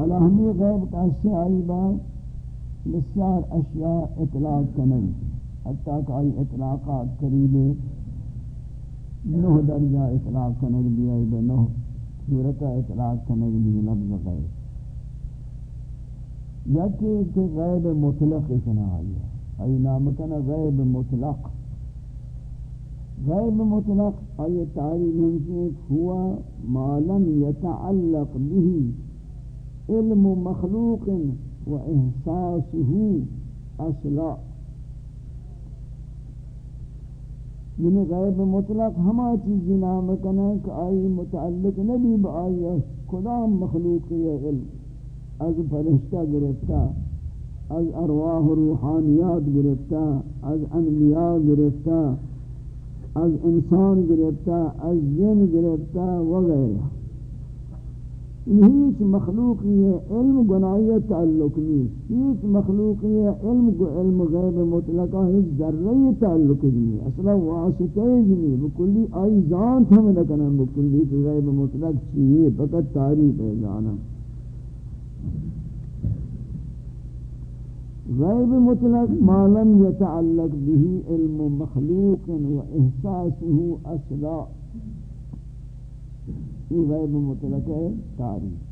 حالا ہمیں غیب کا سے آئی با بسیار اشیاء اطلاق کنن، حتیٰ کہ آئی اطلاقات قریب نوہ درجہ اطلاق کنن بھی، آئی با نوہ صورتہ اطلاق کنن بھی، لفظ غیب۔ یکی کہ غیب مطلق کنا آئی آئی نام کنا غیب مطلق۔ غیب مطلق آئی تعریف ہمشہ ہوا ما لم يتعلق به علم مخلوق و احساسه اصلا. یعنی غیب مطلق ہما چیزی نام کنا کہ آئی متعلق نبی بآئی کدام مخلوقی علم. از فرشتہ گرفتا، از ارواح روحانیات گرفتا، از انبیاء گرفتا، از انسان گرفتا، از جن گرفتا وغیرہ ہیچ مخلوقی علم گناہی تعلق نہیں ہیچ مخلوقی علم کو علم غیب مطلقہ ہیچ ذرہی تعلق نہیں اصلا واسطہ نہیں بکلی آئی ذات ہم لکنا بکلی غیب مطلق چیئے فقط تعریف ہے جانا غیب مطلق ما لم يتعلق به علم مخلوق واحساسه اصلا یہ غیب مطلق ہے تاریخ۔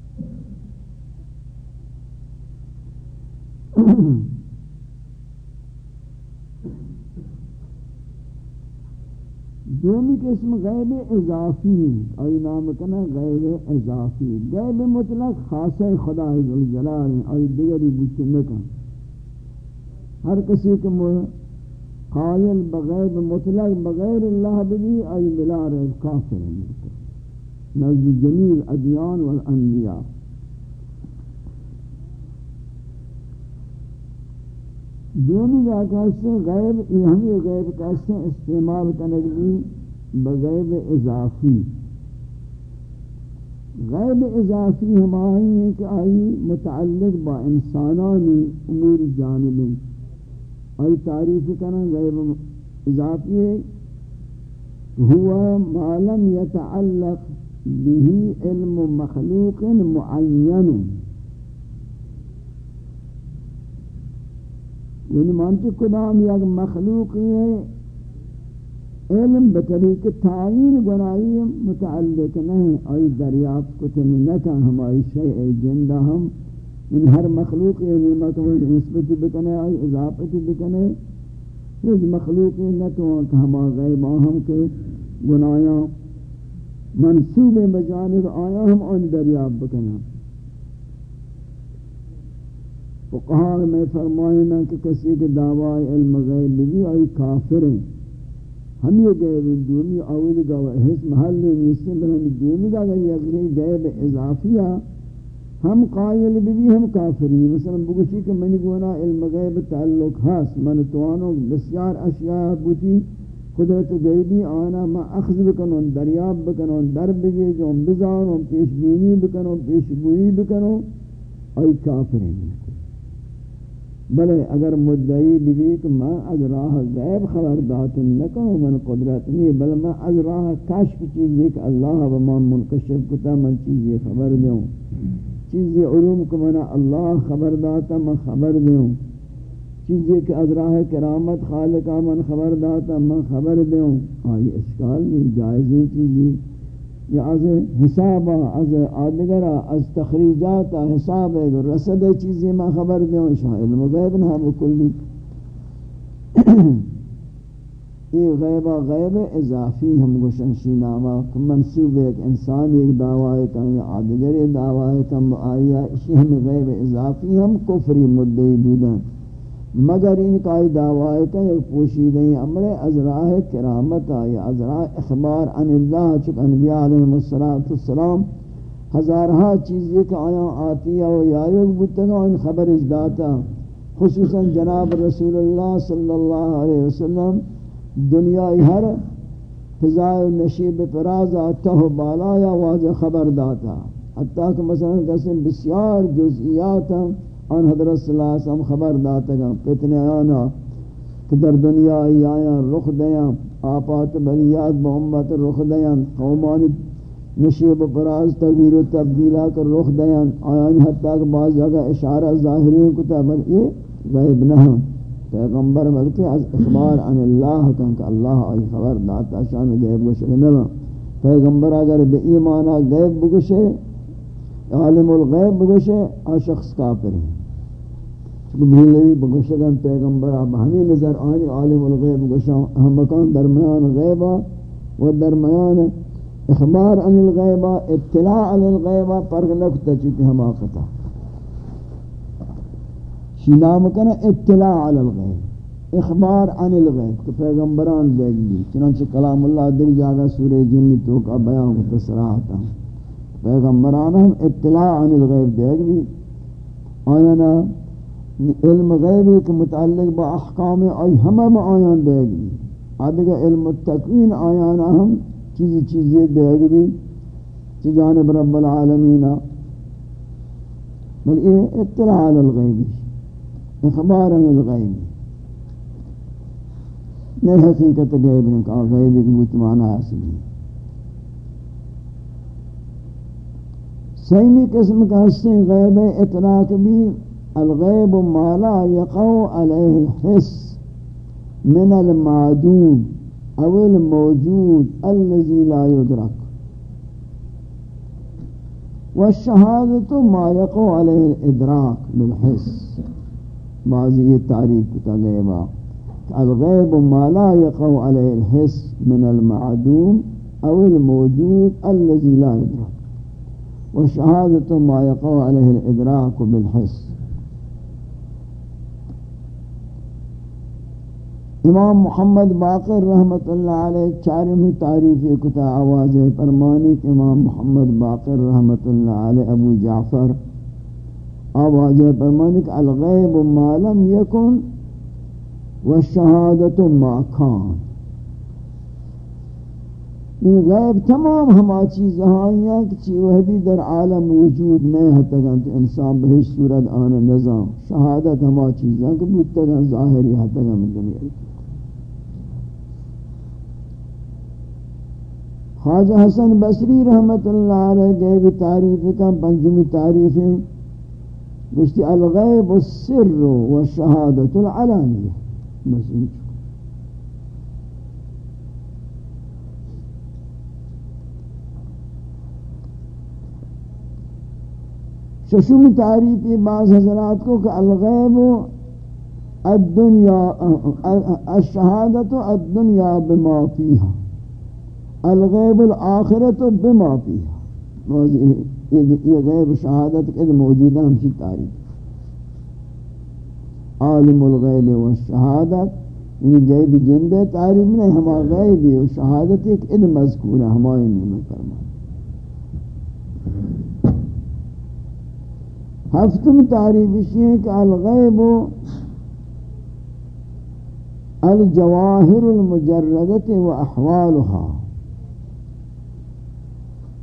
دومی قسم غیب اضافی اور یہ نام کنا غیب اضافی غیب مطلق خاص خدا جلال اور دیگری بچنکا ہر کسی کے قائل بغیر مطلق، بغیر اللہ بھی ای ملا رہے کافر ہے۔ نزد جمیل ادیان والانبیاء. دونی جا کہتے ہیں غیب، یہ ہمیں غیب کہتے ہیں استعمال کرنے بغیب اضافی. غیب اضافی ہماری ہیں کہ آئی متعلق با انسانانی امور جانبیں آئی تعریف کرنا غیب اضافی ہے، ہوا ما لم يتعلق به علم مخلوق معین. یعنی مانتے کدام یک مخلوق ہے علم بطریق تعین گناہی متعلق نہیں آئی دریافت کو تنی نکا ہمائی شیع جندہ ہم ان ہر مخلوق یہ نعمت ہوئی نسبت بکنے آئی اضافت بکنے ہیچ مخلوق نہ تو کہ ہم غیب ہم کے گناہاں منصوب بجانب آیا ہم ان دریاب بکنا فقہا میں فرمائنا کہ کسی کے دعوی علم غیب بھی آئی کافر ہیں ہم یہ غیب دومی اول گواہ حس محل نیسے نیستے بلہم دومی گا گواہ غیب اضافیہ ہم قائل بھی ہم کافری مثلا بگوشی کہ منی گونا علم غیب تعلق ہاس من توانو بسیار اشیاء بوتی قدرت غیبی آنا ما اخذ بکنون، دریاب بکنون، در بگی جو ہم پیش بینی بکنو پیش گوئی بکنو ای کافری بلے اگر مدعی بھی کہ میں از راہ غیب خبر دات نکنو من قدرت نہیں بل میں از راہ کشف چیزی کہ اللہ و من منکشف کتا، من چیزی خبر دیوں چیزی علوم کو منا اللہ خبر داتا من خبر دیوں چیزی کہ از راہ کرامت خالقہ من خبر داتا، من خبر دیوں آئی اشکال نہیں جائزی چیزی۔ یا از حسابا، از آدگرا، از تخریجاتا، حساب رسد چیزی من خبر دیوں شاہ علم غیب نہ بکلی یہ غیبہ غیب اضافی ہم گوشن شینامہ منصوب ایک انسان ایک دعوی کا یا آدگر دعوی کا آیا اسی ہم غیب اضافی، ہم کفری مدعی بودن۔ مگر ان کا دعوی کا ایک پوشیدہ امر ازراہ کرامت یا ازراہ اخبار عن اللہ چک انبیاء علیہ السلام ہزارہا چیزیں کہ آیا آتی ہے و یایوک بودتگا ان خبر از داتا۔ خصوصا جناب رسول اللہ صلی اللہ علیہ وسلم، دنیای ہر فضائے نشیب پراز آتا ہو بالا یا واجہ خبر داتا۔ حتیٰ کہ مثلا قسم بسیار جزئیات ہیں ان حضرت صلی اللہ علیہ وسلم خبر داتا گا فتنے آنا، کہ در دنیا آیا، رخ دیاں آپات بریات محمد رخ دیاں قومان نشیب پراز تغییر و تبدیلہ کر رخ دیان آیان حتی کہ بعض جگہ اشارہ ظاہری کتا یہ غیب نہ پیغمبر بلکہ از اخبار عن اللہ کہ اللہ آئی خبر داتا، شان غیب کو شکنہ پیغمبر اگر بے ایمانہ غیب بگشے عالم الغیب بگشے آ شخص کافر ہے بھیلوی بگشگن پیغمبر، اب ہمیں نظر آنی عالم الغیب بگشا ہم مکان درمیان غیبہ و درمیان اخبار عن الغیبہ اطلاع عن الغیبہ پرگ نکتا چکی ہم آقتا۔ شی نام کنا اطلاع عن الغیب، اخبار عن الغیب تو پیغمبران دیکھ دی چنانچہ کلام اللہ دل جاگا سورہ جن تو کا بیان کو تصراحتا پیغمبران ہم اطلاع عن الغیب دیکھ دی آیانا علم غیبی کے متعلق با احکام آئی ہمیں آیان دے گی آدھگا علم التقوین آیان ہم چیزی چیزی دے گی چی جانب رب العالمین. بل یہ اطلاع علی الغیبی. أخبار عن الغیبی. نہیں حقیقت غیب ہے کہا غیبی کی بوتمانا حاصل ہے سیمی قسم کا حصہ غیب اطلاق بھی الغيب ما لا يقع عليه الحس من المعدوم أو الموجود الذي لا يدرك. والشهادة ما يقع عليه الإدراك بالحس. بعضی التعريف كتغيبا الغيب ما لا يقع عليه الحس من المعدوم أو الموجود الذي لا يدرك والشهادة ما يقع عليه الإدراك بالحس. امام محمد باقر رحمت اللہ علیہ چارمی تعریف کتا آواز فرمانی کہ امام محمد باقر رحمت اللہ علیہ ابو جعفر آواز فرمانی کہ الغیب ما لم یکن والشہادت ما کان یہ غیب تمام ہما چیز ہیں کہ چی وحدی در عالم وجود نہیں ہتا ہتگن تو انسان بہش صورت آن نظام شہادت ہما چیزیں کہ بودتگن ظاہری ہتگن دنیا خواجہ حسن بصری رحمت اللہ علیہ گئے بھی تعریف کا پنجمی تعریف ہیں گشتی الغیب السر و شہادت العلانیہ۔ ان ششم تعریفی بعض حضرات کو کہ الغیب الدنیا الشہادت الدنیا بما فیہا۔ الغیب الآخرت بما فیہا یہ غیب شہادت کے موجودہ ہمشی تاریخ عالم الغیب والشہادت یہ غیب جندے تعریف نہیں ہما غیب و شہادت ایک اد مذکور ہے ہمارے نیم فرمان. ہفتم تعریف اسی ہے کہ الغیب الجواہر المجردت و احوالها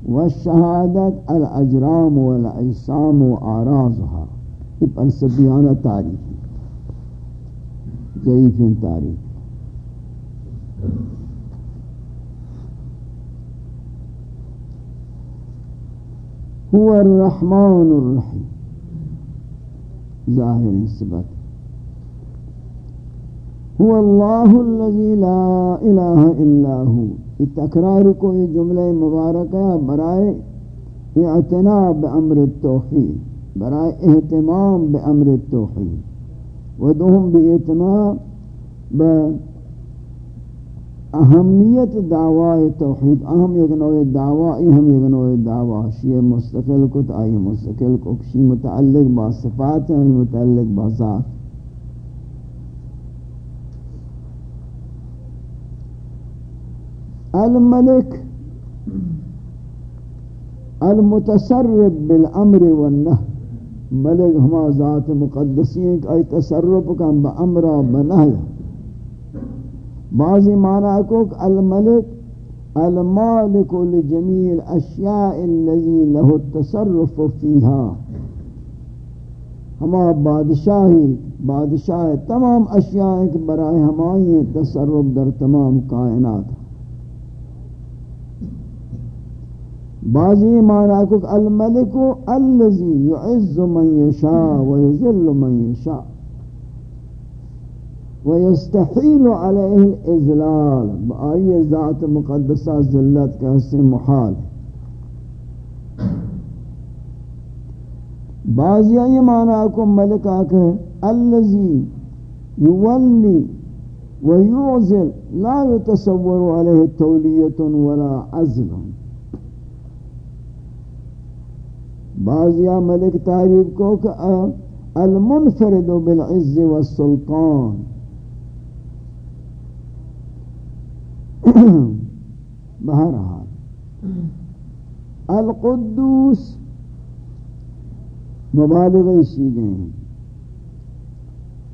والشهادت الأجرام والأجسام وأعراضها. یہ فلسفیانہ تاریخ ضعیف تاریخ هو الرحمن الرحيم. ظاهر صفت هو الله الذي لا إله إلا هو. تکرار کو یہ جملہ مبارکہ برائے اعتناء بأمر التوحید برائے اہتمام بأمر التوحید و دوم باعتناء اہمیت دعوی توحید اہم یک نوع دعوی ہم یک نوع دعوی شیع مستقل کو آئی مستقل کو شی متعلق با صفات ہیں متعلق با ذات. الملك، المتصرف بالامر والنهي. ملک ہما ذات مقدسی ہیں کہ ای تصرف کن با امرہ بعضی معنی کو کہ الملک، المالک لجمیع الاشیاء اللذی له التصرف فیہا. ہما بادشاہی، بادشاہ تمام اشیاء کے برائے ہمائی تصرف در تمام کائنات. بعضی معنی کو الملک الذي يعز من يشاء ويذل من يشاء ويستحيل عليه الاذلال بآئی ذات مقدسہ ذلت کا سے محال بعضی یہ معنی کو ملکہ کہ الذي يولي ويعزل لا يتصور عليه تولية ولا عزل۔ بعضیا ملک تعریف کو کہ المنفرد بالعز والسلطان. بہرحال القدوس مبالغ سی گئے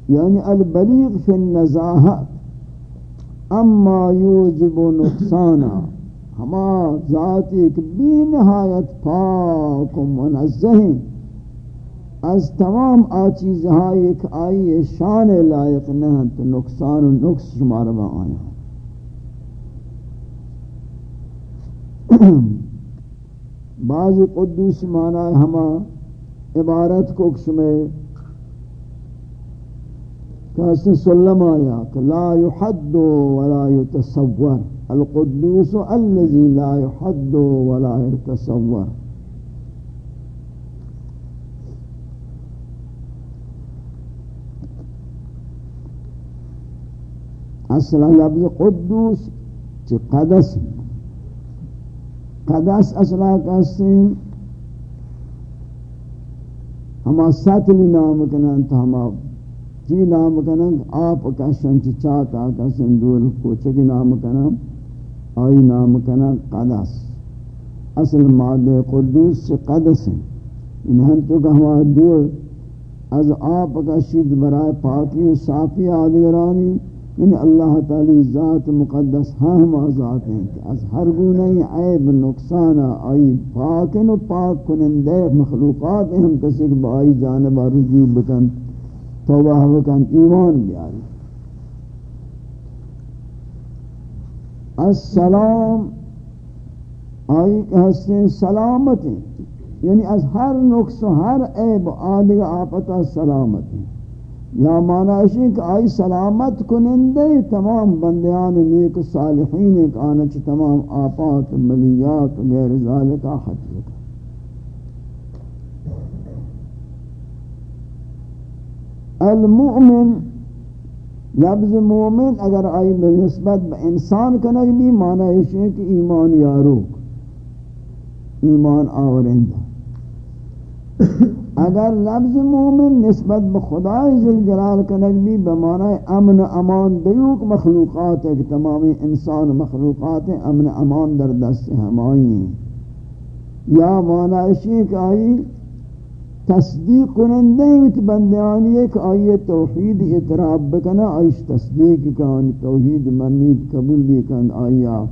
یعنی البلیغ فی النزاہت اما یوجب نقصانا. ہما ذات ایک بی نہایت پاک و منزہ از تمام آ چیز ایک آئی شان لائق نہیں تو نقصان و نقص شمار با آیا۔ بعض قدوس معنی ہما عبارت کو کشمے کہ سلم آیا کہ لا يحد ولا يتصور القدوس الذي لا يحد ولا يتصور. أصلا لفظ قدوس چی قدس؟ قدس أصلا کسی؟ ہما ساتلی نام کنن تو ہما چی نام کنن آپ کشن چی چاہتا کسن دور کو نام کنن آئی نام کنا قدس۔ اصل مادہ قدوس سے قدس ہیں۔ انہاں تو کہ دور۔ از آپ کا شید برائے پاکی و صافی آدگرانی یعنی اللہ تعالی ذات مقدس ہاں ہم ذات ہیں کہ از ہر گونہ عیب، نقصان، آئی پاکن و پاک کنندے مخلوقات ہیں۔ ہم کسی کہ بائی جانبہ رجوع بکن، توبہ بکن، ایمان بیاری۔ السلام، آئی کہ ہستے سلامت یعنی از ہر نقص و ہر عیب آدھگ آپتا سلامت یا معنی ہے کہ آئی سلامت کنندے، تمام بندیان نیک صالحین ایک آنچ تمام آپات ملیات غیر ذالکہ حد حجلکہ المؤمن لفظ مومن اگر آئی بنسبت با انسان کنگ بھی معنی ہے کہ ایمان یاروک، ایمان آورندہ۔ اگر لفظ مومن نسبت بخدای ذوالجلال کنگ بھی بمعنی امن امان دیوک مخلوقات ہے کہ تمامی انسان مخلوقات ہیں امن امان در دست ہمائی ہیں۔ یا معنی ہے کہ آئی تصدیق کنندے ویت بندیانی ایک آئی توحید اعتراف بکنا آئیش تصدیق کن، توحید منید قبول بھی کن آیا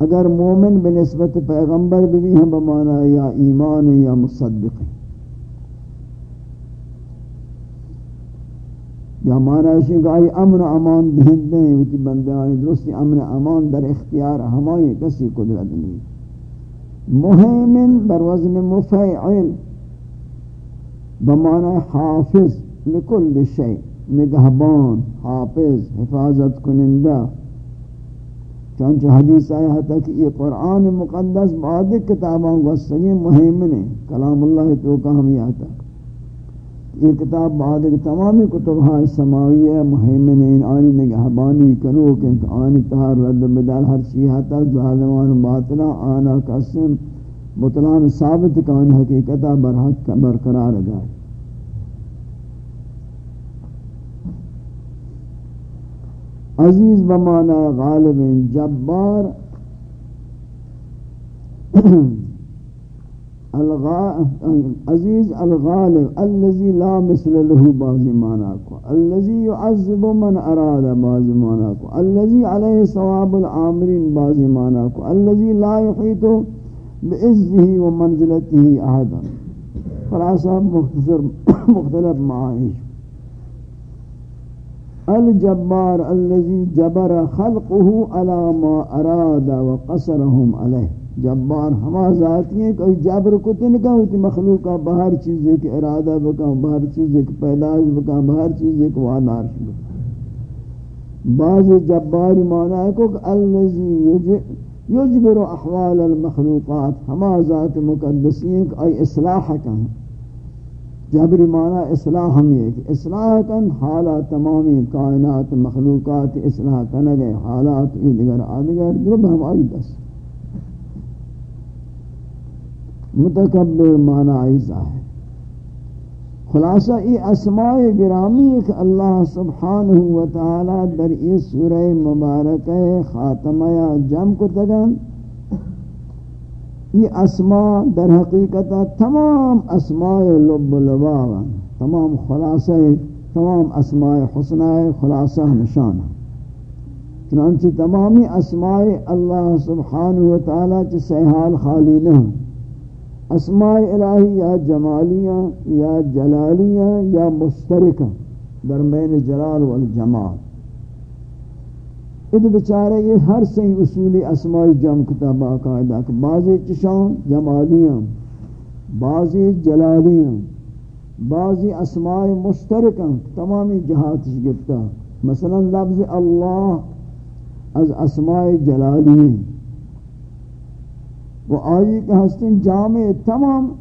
اگر مومن بنسبت پیغمبر بھی ہم بمانا یا ایمان یا مصدق. یا مانا ہے کہ آئی امن امان دہندے ہیں ویت بندیانی درستی، امن امان در اختیار ہمائی کسی قدرت نہیں مہمن بر وزن مفعل بمعنی حافظ، لکل شیء نگہبان، حافظ، حفاظت کنندہ۔ چانچہ حدیث آیا ہے کہ یہ قرآن مقدس بعد کتابوں گوستگی مہمن ہے کلام اللہ تو کا ہم آتا یہ کتاب بعد تمامی کتب ہاں سماوی ہے مہمن ہے آنی نگہبانی کنو کہ آنی تہار رد بدل ہر چیز ہاں آتا ظالمان باطلہ آنا قسم۔ بطلان ثابت کان حقیقتہ برحق برقرار جائے عزیز بمانا غالب جبار عزیز الغالب الذي لا مثل له بعض معناكو الذي يعذب من اراد بعض معناكو الذي عليه ثواب العامرين بعض معناكو الذي لا يحيط بعزه ومنزلته احدا خلاصہ مختصر مختلف معائش الجبار الذي جبر خلقه على ما اراد وقصرهم عليه. جبار ہما ذاتی ہیں کوئی جبر کو تن کا ہوتی مخلوقہ بہر چیزیں کی ارادہ بکا بہر چیزیں کی پیداش بکا بہر چیزیں کی وادار بکا بعض جباری معنی ہے کہ اللذی یجبر احوال المخلوقات، ہما ذات مقدسین کہ ای اصلاح کا جبری معنی اصلاح ہم یہ کہ اصلاح کن، حالات تمامی کائنات مخلوقات اصلاح کنگے حالات دیگر آدگر جو ہم آئی دست متکبر معنی ایسا خلاصہ، ای اسماء گرامی ایک اللہ سبحانہ وتعالی در ای سورہ مبارک خاتمہ یا جم کو تگن ای اسماء در حقیقت تمام اسماء لب لبا تمام خلاصہ، تمام اسماء حسنہ خلاصہ نشانہ چنانچہ تمامی اسماء اللہ سبحانہ وتعالی چھ حال خالی نہ ہوں. اسماء الہی یا جمالیاں یا جلالیاں یا مشترکہ درمین جلال والجمال۔ اد بچارے یہ ہر سی اصولی اسماء جم کتاب باقاعدہ کہ بعضی چشان جمالیاں بعضی جلالیاں بعضی اسماء مشترکہ تمامی جہات گفتا۔ مثلا لفظ اللہ از اسماء جلالیاں۔ وہ آئی کہ ہستن جامع تمام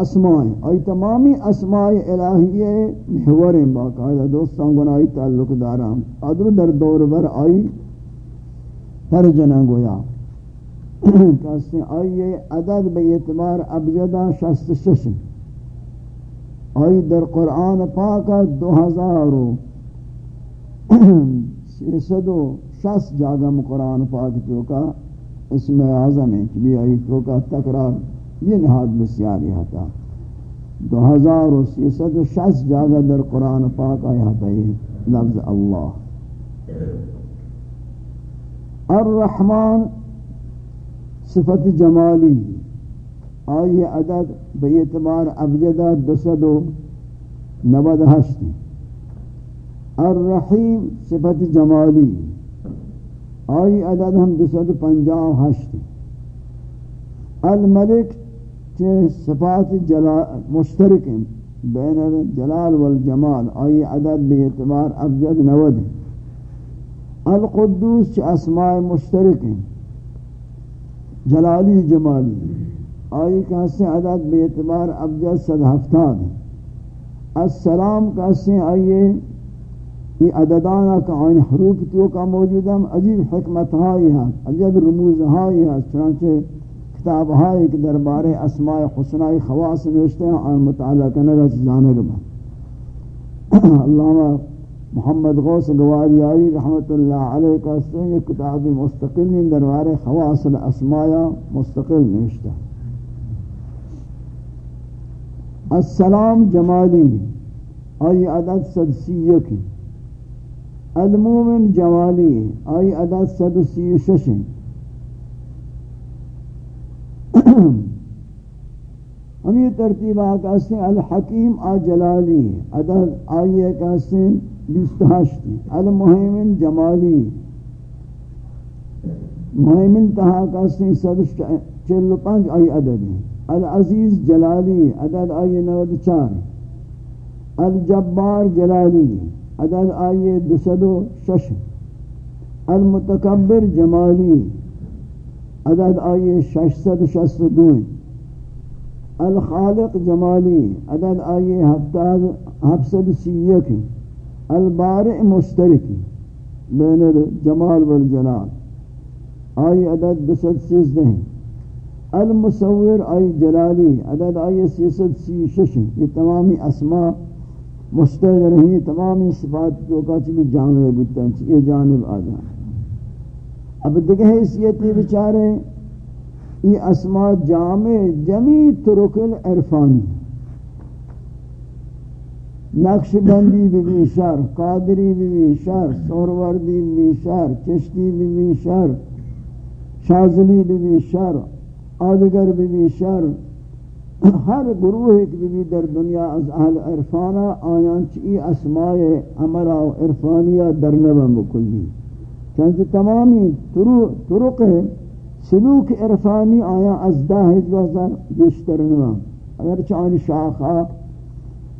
اسماء آئی تمامی اسماء الہیہ محوریں باقاعدہ دوستان گناہی تعلق دارام ادر در دور بر آئی ہر جنہ گویا. کہستیں آئی عدد بے اعتبار ابجدہ شست شش. آئی در قرآن پاکا دو ہزار و سیسد و شست جاگم قرآن پاک چوکا اسم اعظم ہے کہ بھی آئی تو کا تکرار یہ نہاد بسیاری ہتا دو ہزار و سیست و شس جاگہ در قرآن پاک آئی ہتا یہ لفظ اللہ۔ الرحمن صفت جمالی۔ آئی عدد بے اعتبار ابجدہ دسد و نود ہشت الرحیم صفت جمالی۔ آئی عدد ہم دو سو پنجاہ ہشت الملک چه صفات جلال مشترک بین الجلال والجمال، آئی عدد بے اعتبار ابجد نود القدوس چه اسماء مشترک جلالی جمالی آئی کہاستے عدد بے اعتبار ابجد صد ہفتاد السلام کہاستے آئیے یہ عددانا کا آئین حروف تو کا موجود ہم عجیب حکمت ہائی ہے عجیب رموز ہائی ہے چنانچہ کتاب ہائی کے دربار اسماء حسنائی خواص نوشتے ہیں، آئین مطالعہ کرنے گا جانے گا علامہ محمد غوث گواری آئی رحمت اللہ علیہ کا سے یہ کتاب مستقل دربار خواص الاسماء مستقل نوشتے ہیں۔ السلام جمالی، آئی عدد صدسیہ کی المومن جوالی آئی عدد صد و سی و شش ہم یہ ترتیب آکاستے ہیں۔ الحکیم آ جلالی عدد آئی آکاستے ہیں۔ بیست ہشتی المحیمن جمالی محیمن تہا آکاستے ہیں۔ صد چل پانچ آئی عدد ہیں۔ العزیز جلالی عدد آئی نود چار الجبار جلالی عدد آئیے دسد و شش۔ المتکبر جمالی۔ عدد آئیے ششصد شست دون الخالق جمالی۔ عدد آئیے ہفتاد سیک البارع مشترکی بین الجمال والجلال۔ آئی عدد دسد سیزدہ۔ ہیں المصور آئی جلالی۔ عدد آئی سیسد سی شش یہ تمامی اسماء مستعد رہی تمامی صفات جو کا چلی جانب بودتا ہے یہ جانب آ جان اب دیکھیں حیثیتی بچارے یہ اسماء جامع جمی ترک الارفانی نقش بندی بھی شر قادری بھی شر سوروردی بھی شر چشتی بھی شر شازلی بھی شر آدگر بھی شر ہر گروہ ایک بھی در دنیا از اہل عرفانا آیان چی اسماء عمرہ و عرفانیہ در نبم بکلی چونکہ تمامی طرق سلوک عرفانی آیا از ده هزار بیشتر نوا اگر چانی شاخا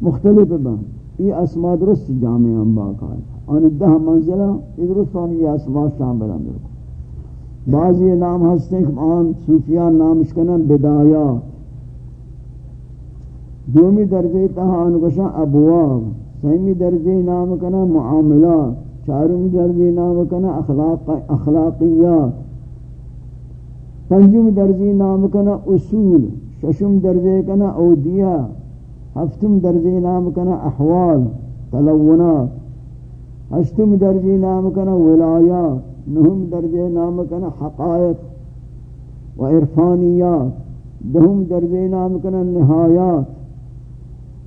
مختلف بن یہ اسما درست جامع ہم باقا ہے۔ آن ده منزلہ یہ درست آن یہ اسما شامل ہم بعضی نام ہستے ہیں کہ آن صوفیان نامش کنن بدایات دومی درجے تہا آن ابواب، سیمی درجے نام کنا معاملات چارمی درجے نام کنا اخلاق اخلاقیات. پنجم درجی نام کنا اصول، ششم درجے کنا اودیا ہفتم درجی نام کنا احوال، تلونات. ہشتم درجی نام کنا ولایات نہم درجے نام کنا حقائق و عرفانیات. دہم درجے نام کنا نہایات.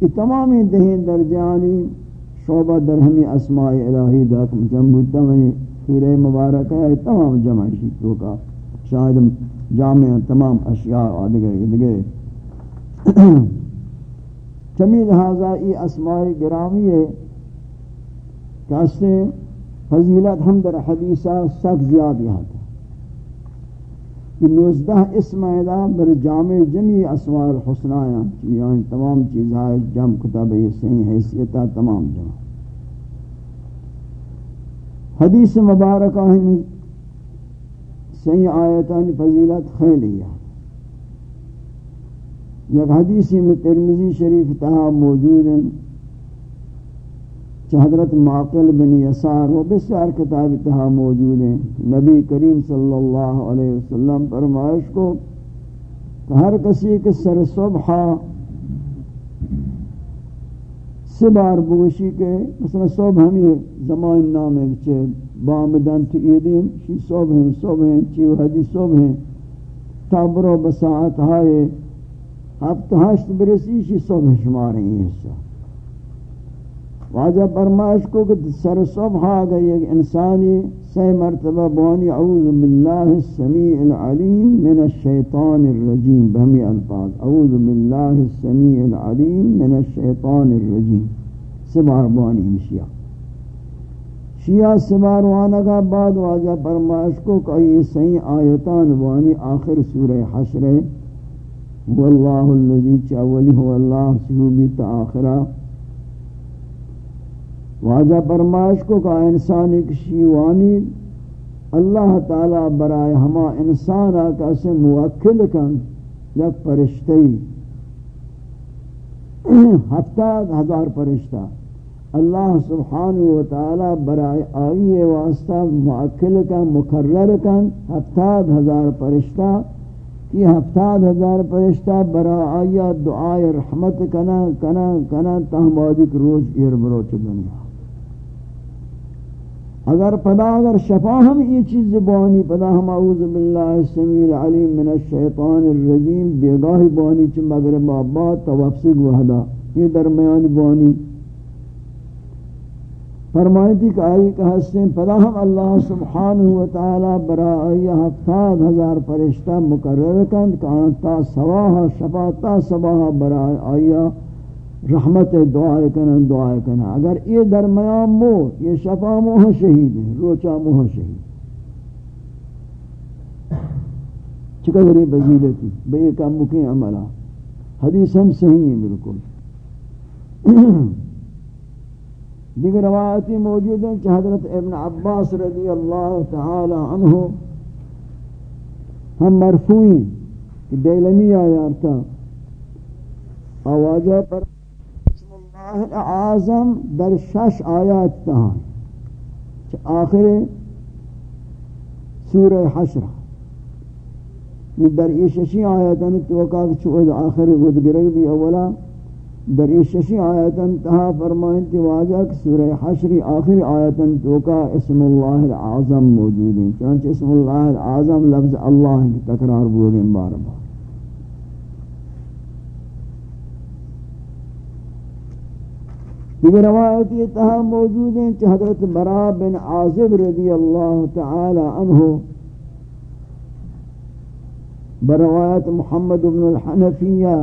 یہ تمامی دہین درجانی شعبہ درہمی اسماء الہی داکم جمع منی سورہ مبارک ہے، تمام جمع شیطوں کا شاید جامع تمام اشیاء آدھگئے ادھگئے چمی لہذا ای اسماء گرامی ہے کہ اس سے فضیلت ہم در حدیثہ سک زیاد یہاں تھا کہ نوزدہ اسم ایدہ بر جامع جمعی اسماء الحسنائیاں یعنی تمام چیزیں جمع کتاب یہ صحیح حیثیتہ تمام جمع۔ حدیث مبارکہ ہمیں صحیح آیتان فضیلت خیلی ہے۔ یک حدیثی میں ترمزی شریف تہا موجود ہیں۔ حضرت معقل بن یسار و بسیار کتاب تہا موجود ہیں۔ نبی کریم صلی اللہ علیہ وسلم فرمائش کو کہ ہر کسی کے سر صبح سے بار بوشی کے مثلا صبح ہمیں زمان نام ہے چھے بامدن تو ایدین شی صبح ہیں صبح ہیں چی وحدی صبح ہیں۔ تابرو بساعت ہائے ہفت ہشت برسی شی صبح شمار ہیں یہ حصہ واجہ برماش کو کہ سر صبح آگا ایک انسانی سی مرتبہ بوانی، اعوذ باللہ السمیع العلیم من الشیطان الرجیم، بہمی الفاظ، اعوذ باللہ السمیع العلیم من الشیطان الرجیم سبار بوانی مشیہ شیعہ۔ سمار وانگا بعد واجہ فرمائش کو کہ یہ صحیح آیتان وانی آخر سورہ حشر واللہ اللذی چاولی ہو اللہ سلوبی تا آخرہ۔ واجہ فرمائش کو کہ انسان ایک شیوانی اللہ تعالی برائے ہما انسان آکا سے موکل کن یک پرشتی ہفتہ ہزار پرشتہ۔ اللہ سبحانہ و برائے آئیے واسطہ معقل کا مقرر کن۔ ہفتاد ہزار پرشتہ۔ کی ہفتاد ہزار پرشتہ برائے آئیہ دعائے رحمت کنا کنا کنا تہمادک روز ایر بروچ دنیا۔ اگر پدا اگر شفا ہم یہ چیز زبانی پدا ہم اعوذ باللہ السمیع العلیم من الشیطان الرجیم، بیگاہی بانی چھ مغرب آباد توفسگ وحدا یہ درمیان بانی۔ فرمائی تھی کہ آئی کہ ہستیں پدا ہم اللہ سبحانہ وتعالی برا آئی ہفتاد ہزار پرشتہ مقرر کند کہ آنتا سواہا شفاتا سواہا برا آئی۔ رحمت دعائے کنا دعائے کنا اگر یہ درمیان مو یہ شفا موہ شہید ہے روچا موہ شہید. چکہ ذریعہ بزیلتی بے کم مکین عملہ. حدیث ہم صحیح ہیں بالکل. دیگر روایتی موجود ہیں کہ حضرت ابن عباس رضی اللہ تعالی عنہ ہم مرفوعی کہ دیلمی آیارتا آواجہ پر بسم اللہ العظم در شش آیات تہاں آخر سورہ حشرہ در یہ ششی آیاتانی توقع کہ آخر ودگرگ بھی اولا، در یہ ششی آیتن تہا فرمائیں تی واجہ کہ سورہ حشری آخری آیتن توکا اسم اللہ العظم موجود ہیں، چنانچہ اسم اللہ العظم لفظ اللہ کی تکرار بولیں بار بار۔ دیگر روایت یہ تہا موجود ہیں کہ حضرت برا بن عازب رضی اللہ تعالی عنہ بروایت محمد بن الحنفیہ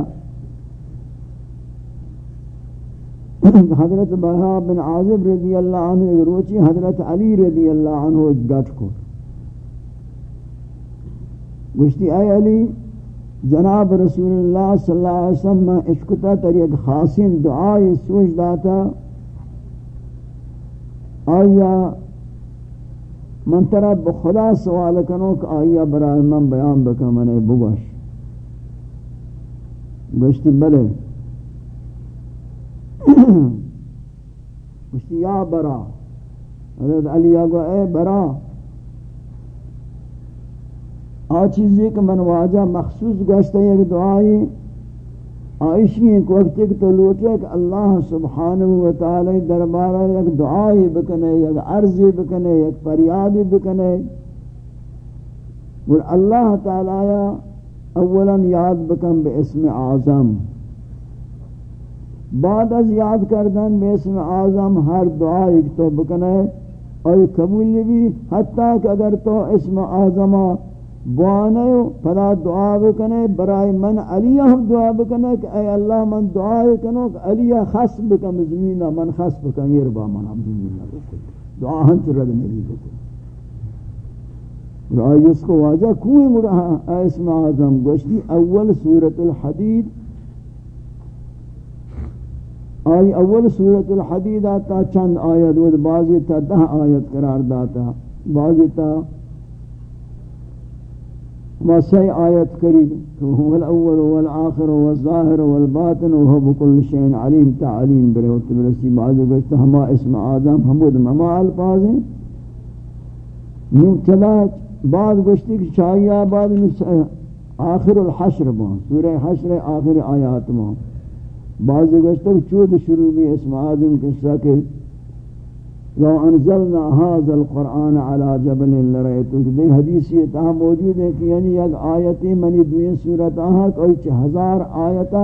حضرت بہا بن عازب رضی اللہ عنہ روچی حضرت علی رضی اللہ عنہ گٹ کو گشتی اے علی جناب رسول اللہ صلی اللہ علیہ وسلم اشکتا تر ایک خاصین دعائی سوچ داتا۔ آیا من طرح بخدا سوال کنو کہ آیا برای من بیان بکا منے بگوش۔ گشتی بلے۔ گشتی یا برا۔ حضرت علی آگو، اے برا۔ آ چیزی کہ من واجہ مخصوص گوشتا ایک دعائی آئیشی ایک وقت ایک تو لوٹے کہ اللہ سبحانہ وتعالی دربارہ ایک دعائی بکنے، ایک عرضی بکنے، ایک پریادی بکنے۔ اور اللہ تعالی اولا یاد بکن بے اسم اعظم۔ بعد از یاد کردن بے اسم اعظم ہر دعائی تو بکنے۔ اور قبول بھی حتیٰ کہ اگر تو اسم اعظمہ بوانے پدا دعا بکنے برای من علیہ ہم دعا بکنے کہ اے اللہ من دعا کنو کہ علیہ خص بکم، زمینہ من خص بکن یہ ربا من ہم زمینہ بکن۔ دعا ہم چرد میری بکن۔ رأي اس کو واجہ کوئی مرہا اے اسم آزم گوشتی، اول سورة الحدید۔ آئی اول سورة الحدید آتا چند آیت ود بعضی تا دہ آیت قرار داتا، بعضی تا ما سی آیت قریب هو الاول والآخر والظاهر والباطن وهو بكل شيء عليم، تعليم بره وتبرسي بعض گشت ہما اسم آدم، حمود مما الفاظ ہیں. یوں چلا بعض گشتی کہ چاہیے بعد آخر الحشر بہن سورہ حشر آخر آیات بہن بعض گشت چود شروع بھی اسم آدم قصہ کے لو انزلنا هذا القرآن على جبل لرأيته دے حدیث یہ تہا موجود ہے کہ یعنی ایک آیتی منی دوئیں صورت آہا کوئی چھ ہزار آیتا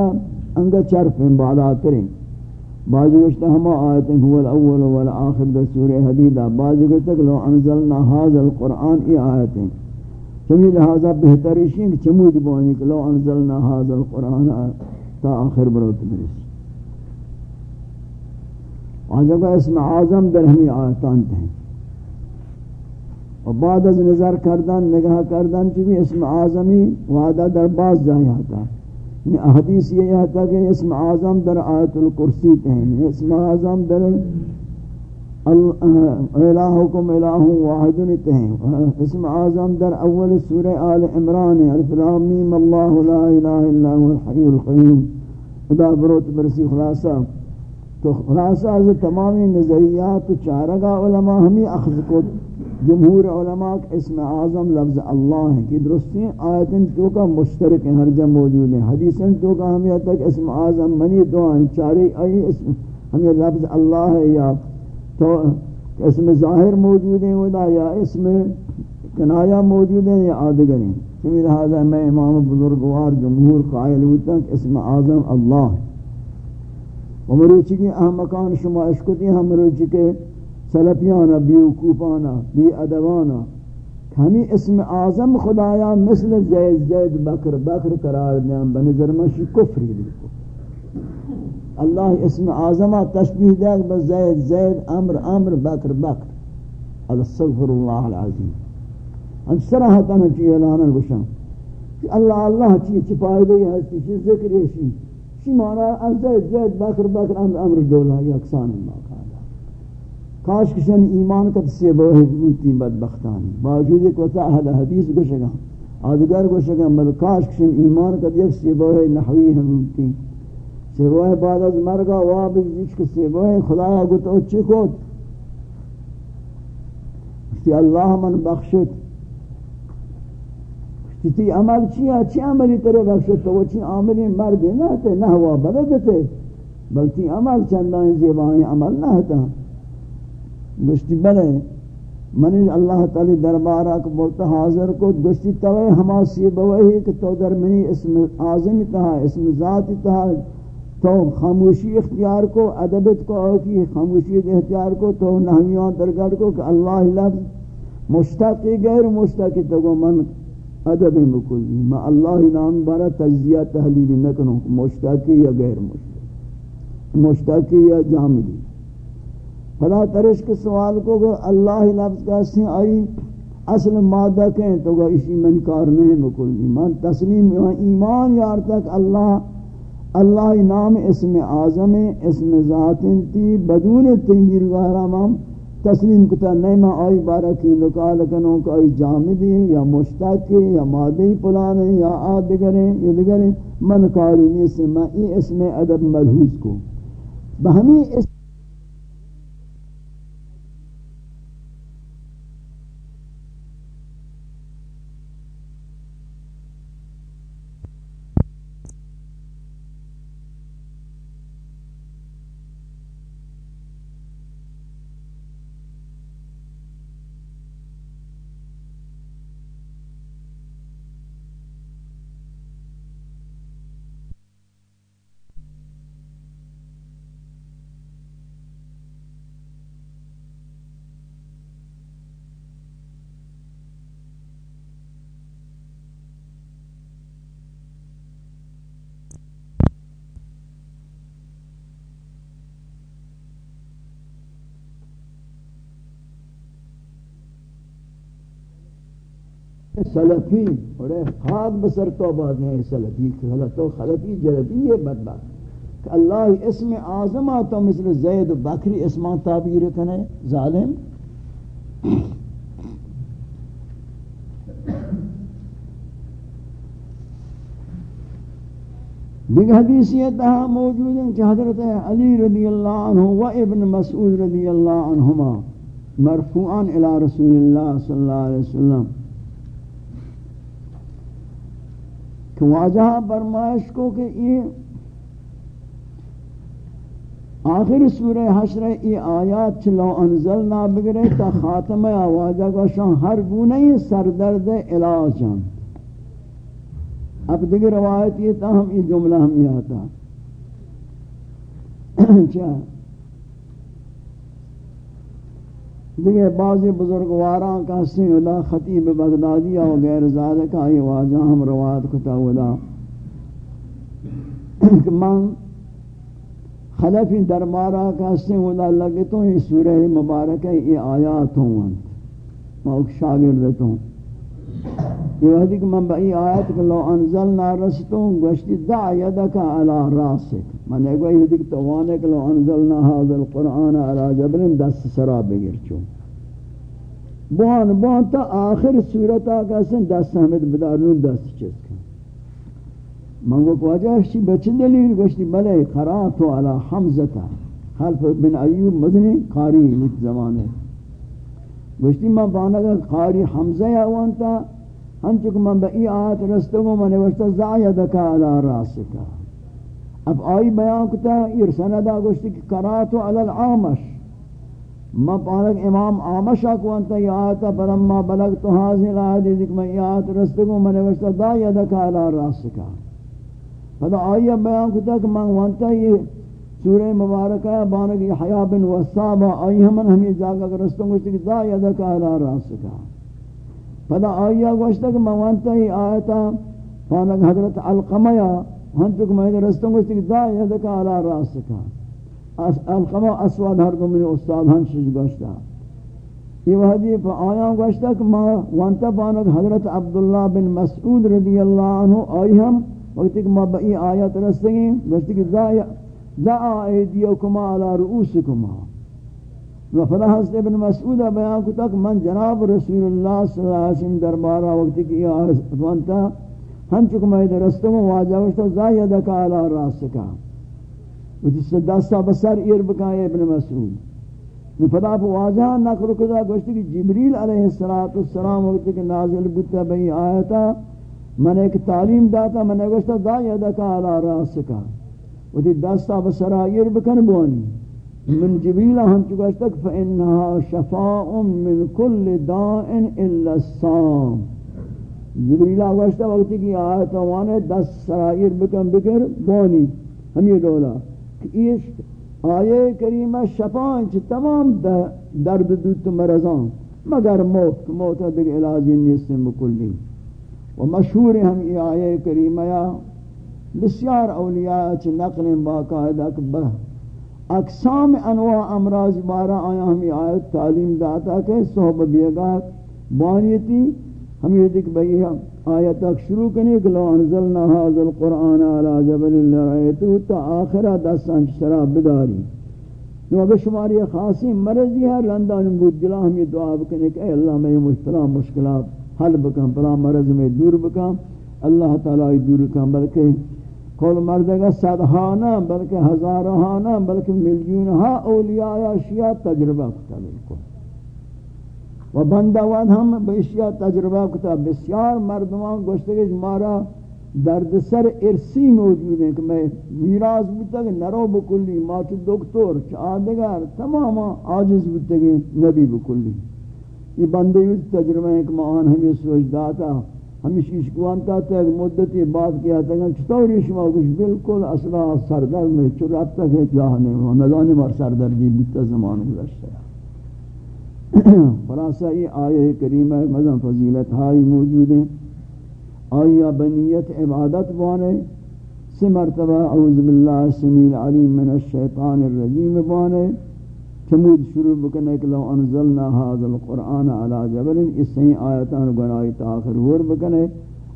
انگا چرفیں بالا تریں بعض گوشتا ہما آیتیں هو الاول والآخر در سورہ حدیدہ. بعض گوشتا کہ لو انزلنا هذا القرآن ای آیتیں. چمی لہذا بہتریشیں کہ چمود بوانی کہ لو انزلنا هذا القرآن تا آخر بروت برسی. جگہ اسم اعظم در ہمی آیتان ہیں اور بعد از نظر کردن، نگاہ کردن چونکہ اسم اعظمی وعدہ در باز جائے آتا۔ یعنی حدیث یہ آتا کہ اسم اعظم در آیت الکرسی ہیں یعنی اسم اعظم در الہکم الہ واحد ہیں اسم اعظم در اول سورہ آل عمران، الف لام میم، اللہ لا الہ الا هو الحی القیوم۔ خدا بروت برسی خلاصہ۔ تو خلاصہ از تمامی نظریات چارگا علماء ہمیں اخذ کو جمہور علماء اسم اعظم لفظ اللہ ہے کہ درستی آیتن تو کا مشترک ہیں، ہر جم موجود ہیں۔ حدیثن تو کا ہمیں تک اسم اعظم منی دو ہیں چاری آئی اسم ہمیں لفظ اللہ ہے یا تو اسم ظاہر موجود ہیں، ودا یا اسم کنایا موجود ہیں یا آدگر ہیں۔ لہذا میں امام بزرگوار جمہور قائل ہوتا کہ اسم اعظم اللہ ہے۔ ومروچی کی اہم مکان شما اشکتی ہم مروچی کے سلفیانا بیوکوفانا بی ادوانا ہمیں اسم اعظم خدایا مثل زید زید بکر بکر قرار دیں بنظر مشی کفری بالکل اللہ اسم اعظمہ تشبیح دے بس زید زید امر امر بکر بکر استغفر اللہ العظیم ان صراحتا نچی اعلانا گوشن کہ اللہ اللہ چی چی فائدہ ہے چی ذکر ہے چی مانا از زید زید، بکر بکر، امر دولا، یکسان اللہ قالا کاش کشن ایمان کت سی بوہی بدبختانی. باوجود ایک وقت اہل حدیث کو شگا آدگر کو شگا بل کاش کشن ایمان کت یک سی نحوی ہم بوتی سی بعد از مرگا وابز جشک سی بوہی خدایا گتا چی کود اشتی اللہ من بخشت تی عمل چی ہے چی عملی ترے بخشت تو چی عملی مرد نہ تے نہ ہوا بلد تے بلکہ عمل چندان زیبائیں عمل نہ ہوتا گشتی بلے من اللہ تعالی دربارہ کو بولتا حاضر کو گشتی توے ہما سی بوئی کہ تو در منی اسم اعظم تھا اسم ذات تھا تو خاموشی اختیار کو ادبت کو او کی خاموشی اختیار کو تو نہیوں درگاہ کو کہ اللہ لفظ مشتاق غیر مشتاق تو من ادب مکلی ما اللہ نام بارا تجزیہ، تحلیل نہ کروں، مشتاقی یا غیر مشتاقی مشتاقی یا جامدی۔ فلا ترش کے سوال کو کہ اللہ لفظ کا سی آئی اصل مادہ کہیں تو گا اسی من کار نہیں بکل ایمان تسلیم ایمان یار تک اللہ اللہ نام اسم اعظم اسم ذات تی بدون تنگیر غیرہ مام تسلیم کتا نہیں میں آئی بارہ کی لکال کنوں کہ آئی جامدی یا مشتاق یا مادی پلانے یا آدگریں یا دگریں من کاری نہیں سے میں ای اسم ادب ملحوظ کو۔ بہمی اس سلفی، اور خاک بسر تو بعد ہے سلفی تو خلفی جلبی یہ بدبخت۔ کہ اللہ اسم اعظم تو مثل زید و بکری اسم تعبیر کنے ظالم۔ دیگر حدیثیت حدیثیتہ موجود ہیں کہ حضرت علی رضی اللہ عنہ و ابن مسعود رضی اللہ عنہما مرفوعان الى رسول اللہ صلی اللہ علیہ وسلم۔ کہ واجہ برمائش کو کہ یہ آخر سورہ حشر ای آیات چلو انزلنا بگرے تا خاتمہ آوازہ کو شان ہر گونہی سردرد علاجان اب دیگر روایت یہ تا ہم یہ جملہ ہم یہ آتا چاہ دیگه بعضی بزرگواران کا سین اللہ خطیب بغدادی و غیر ذالک آئی واجہ ہاں ہم روایت کتا ولا کہ من خلفی دربارہ کا سین اللہ لگے تو یہ سورہ مبارک یہ آیات ہوں۔ میں شاگرد ہوں۔ یہ وحدی کہ من بئی آیت کہ لو انزلنا رستون گوشتی دع یدک علی راسک۔ من اگوی وحدی کہ توانے کہ لو انزلنا هذا القرآن علی جبرن دست سرا بگیر چون. بوان بوان تا آخر صورتا کسن دست حمد بدارون دست چیز کن. من گو کواجہ شی بچ دلیل؟ گوشتی بلے قراتو علی حمزتا خلف بن ایوب مدنی قاری ایک زمانے گوشتی من بانگا قاری حمزہ یا وانتا ہنچک من بئی آیت رستگو من وشتا زعیدکا علی راسکا. اب آئی بیان کتا یہ سندہ گوشتی کہ قراتو علی العامش۔ ما پانک امام آمشا کو انتا یہ آیتا پرما بلغتو حاضر آیدی ذکر میں یہ آیت رستگو من وشتا دا یدکا علی راسکا پدا آئیہ بیان کتا کہ من وانتا یہ سورہ مبارکہ بانک حیاء بن وصابہ آئی ہمن ہمیں جاگا کہ رستگو گوشتی کہ دا یدکا علی راسکا پدا آیا گوشتا کہ موانتا ہی آیتا فانک حضرت علقمہ ہم تک میں رستوں گوشتا کہ دا یدکا علا راسکا علقمہ اسواد ہر دو منی استاد ہم شج گوشتا یہ وحدی پا آیا گوشتا کہ موانتا فانک حضرت عبداللہ بن مسعود رضی اللہ عنہ آئی ہم۔ وقتی کہ ما بئی آیت رستگیں گوشتا کہ دا ایدیوکما علا رؤوسکما و فلا ابن مسعود بیان کو تک من جناب رسول اللہ صلی اللہ علیہ وسلم دربارہ وقت کی آرزوانتا ہم چکم ہے درستوں واجہ وشتا زائدکا علی راسکا و جس سے دستا بسر ایر بکائے ابن مسعود. نو فلا واجہ نقل کدا گوشتی کہ جبریل علیہ السلام وقت کی نازل بتا بئی آیتا، من ایک تعلیم داتا، من گوشتا زائدکا علی راسکا و جس دستا بسر ایر بکن بوانی من جبیل ہم چکا تک فإنها شفاء من كل داء الا الصام. جبریل آگوشتا وقتی کی آیت وانے دس سرائر بکن بکر بونی ہم یہ دولا۔ کہ یہ آیے کریمہ شفاء چھ تمام درد دوت مرضان، مگر موت موت در علاجی نیست مکلی و مشہور ہم یہ آیے کریمہ یا بسیار اولیاء چھ نقل باقاعدہ کہ اقسام انواع امراض بارا آیا ہمیں آیت تعلیم داتا کہ صحب بیگا بانیتی ہم یہ دیکھ بھئی ہم آیت تک شروع کرنے کہ لو انزلنا هذا القرآن على جبل لرأيته تا آخرہ دستان کی چسرا بداری۔ نو اگر شماری خاصی مرضی ہے لندان بود دلا ہم یہ دعا بکنے کہ اے اللہ میں مشکلہ مشکلات حل بکن پلا مرض میں دور بکن اللہ تعالی دور کن بلکہ کل مردگا صدہانا بلکہ ہزارہانا بلکہ ملیونہا اولیاء شیعہ تجربہ کتا بالکل و بندوان ہم بیشیا تجربہ کتا، بسیار مردمان گوشتگیش مارا درد سر ارسی موجود ہیں کہ میں ویراز بودتا کہ نرو بکلی ما تو دکتور چاہدگر تمام آجز بودتا کہ نبی بکلی۔ یہ بندے ہوئی تجربہ ہے کہ آن ہمیں سوچ داتا ہمیں شیشکوانتا تا ایک مدتی بات کیا تھا کہ چطوری شما کچھ بالکل اصلا سردر میں چرات تک ہے، جاہنے ندانی مار سردردی بودتا زمان گزشتا ہے خلاصہ یہ آیہ کریمہ مزم فضیلت ہائی موجود ہیں۔ آیا بنیت عبادت بانے سے مرتبہ اعوذ باللہ السمیل علیم من الشیطان الرجیم بانے۔ چمود شروع بکنے کہ لو انزلنا هذا القرآن على جبل، اس سے آیتان گناہی تاخر ہور بکنے۔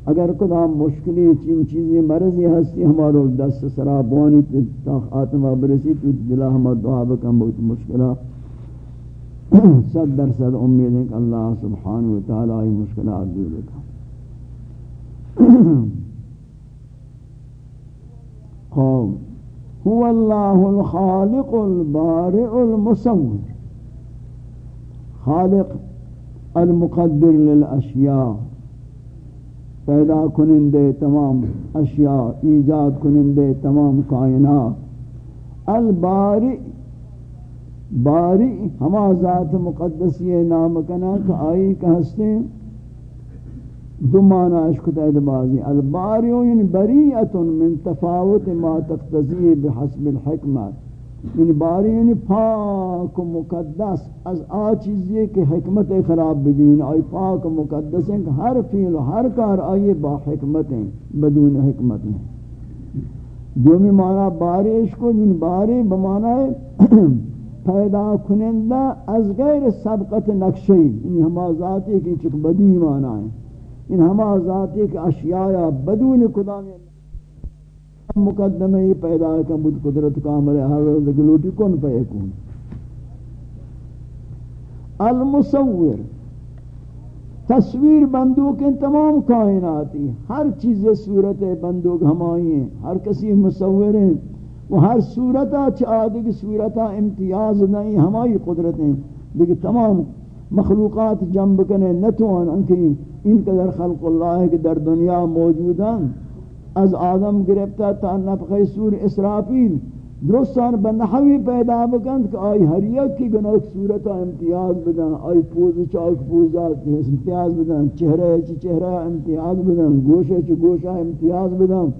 اگر کدا مشکلی چین چیزیں مرضی ہستی، ہمارو دست سرا بوانی تا خاتمہ برسی، تو دلہ ہمارا دعا بکن، بہت مشکلہ۔ صد درصد امید ہے کہ اللہ سبحانہ وتعالی مشکلات دور کا قوم هو الله الخالق البارئ المصور. خالق المقدر للاشیاء. پیدا کنندے تمام اشیاء، ایجاد کنندے تمام کائنات. البارئ باری ہما ذات مقدسی نام کنا کہ آئی کہ ہستے دو معنی اشکت اید بازی الباریو یعنی بریعت من تفاوت ما تقتضی بحسب الحکمت. یعنی باری یعنی پاک و مقدس. از آ چیزی کہ حکمت خراب ببین، آئی پاک و مقدس ہیں کہ ہر فیل و ہر کار آئی با حکمت ہیں، بدون حکمت ہیں. دومی معنی باری اشکو یعنی باری بمعنی پیدا کنندہ از غیر سبقت نقشی. یعنی ہما ذاتی کی چک بدی معنی ہیں ان ہما ذاتی کہ اشیاء بدون قدام مقدمہ ہی پیدا ہے کہ بود قدرت کامل ہے ہر روز گلوٹی کن پہ کون المصور تصویر بندوق ان تمام کائناتی. ہر چیز صورت بندوق ہمائی ہیں. ہر کسی مصور ہیں. وہ ہر صورتہ چاہدے کی صورتہ امتیاز نہیں ہمائی قدرت ہیں لیکن تمام مخلوقات جنب کنے نتوان انکی ان قدر خلق اللہ ہے کہ در دنیا موجودان از آدم گرفتا تا نفخ سور اسرافیل۔ درستان بنحوی پیدا بکند کہ آئی ہر یک کی گناہ صورتا امتیاز بدن، آئی پوز چاک پوزات امتیاز بدن۔ چہرہ چی چہرہ امتیاز بدن، گوشہ چی گوشہ امتیاز بدن۔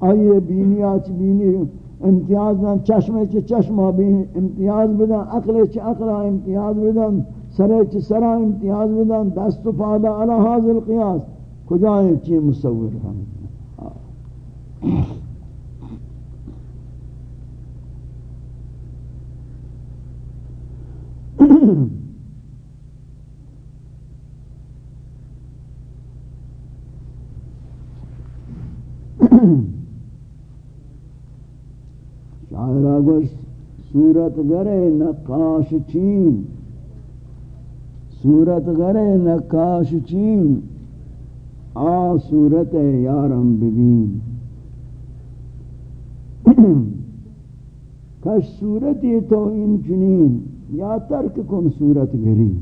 آئی بینیا چی بینی امتیاز بدن چشمہ چی چشمہ بین امتیاز بدن عقل چی عقلہ امتیاز بدن سرے چ سرا امتیاز بدن دست و پادا علی حاضر القیاس کجائیں چی مصور ہم شاعرہ گوش صورت گرے نقاش چین۔ صورت غرے نقاش چین۔ آ صورت یارم ببین۔ کش صورتی تو ان چنین۔ یا ترک کن صورت گری۔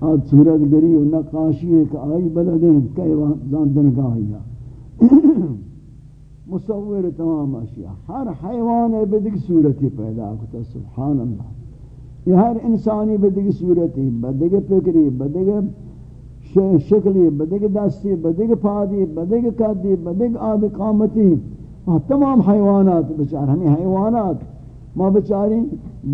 آج صورت گری و نقاشی ایک آئی بلدیں۔ کئی زاندن گاہیا مصور تمام اشیاء. ہر حیوان بدک صورتی پیدا کتا سبحان اللہ یہ ہر انسانی بدگ صورتی بدگ فکری بدگ شکلی بدگ دستی بدگ پادی بدگ قدی بدگ آد قامتی. تمام حیوانات بچار، ہمیں حیوانات. ما بچاری،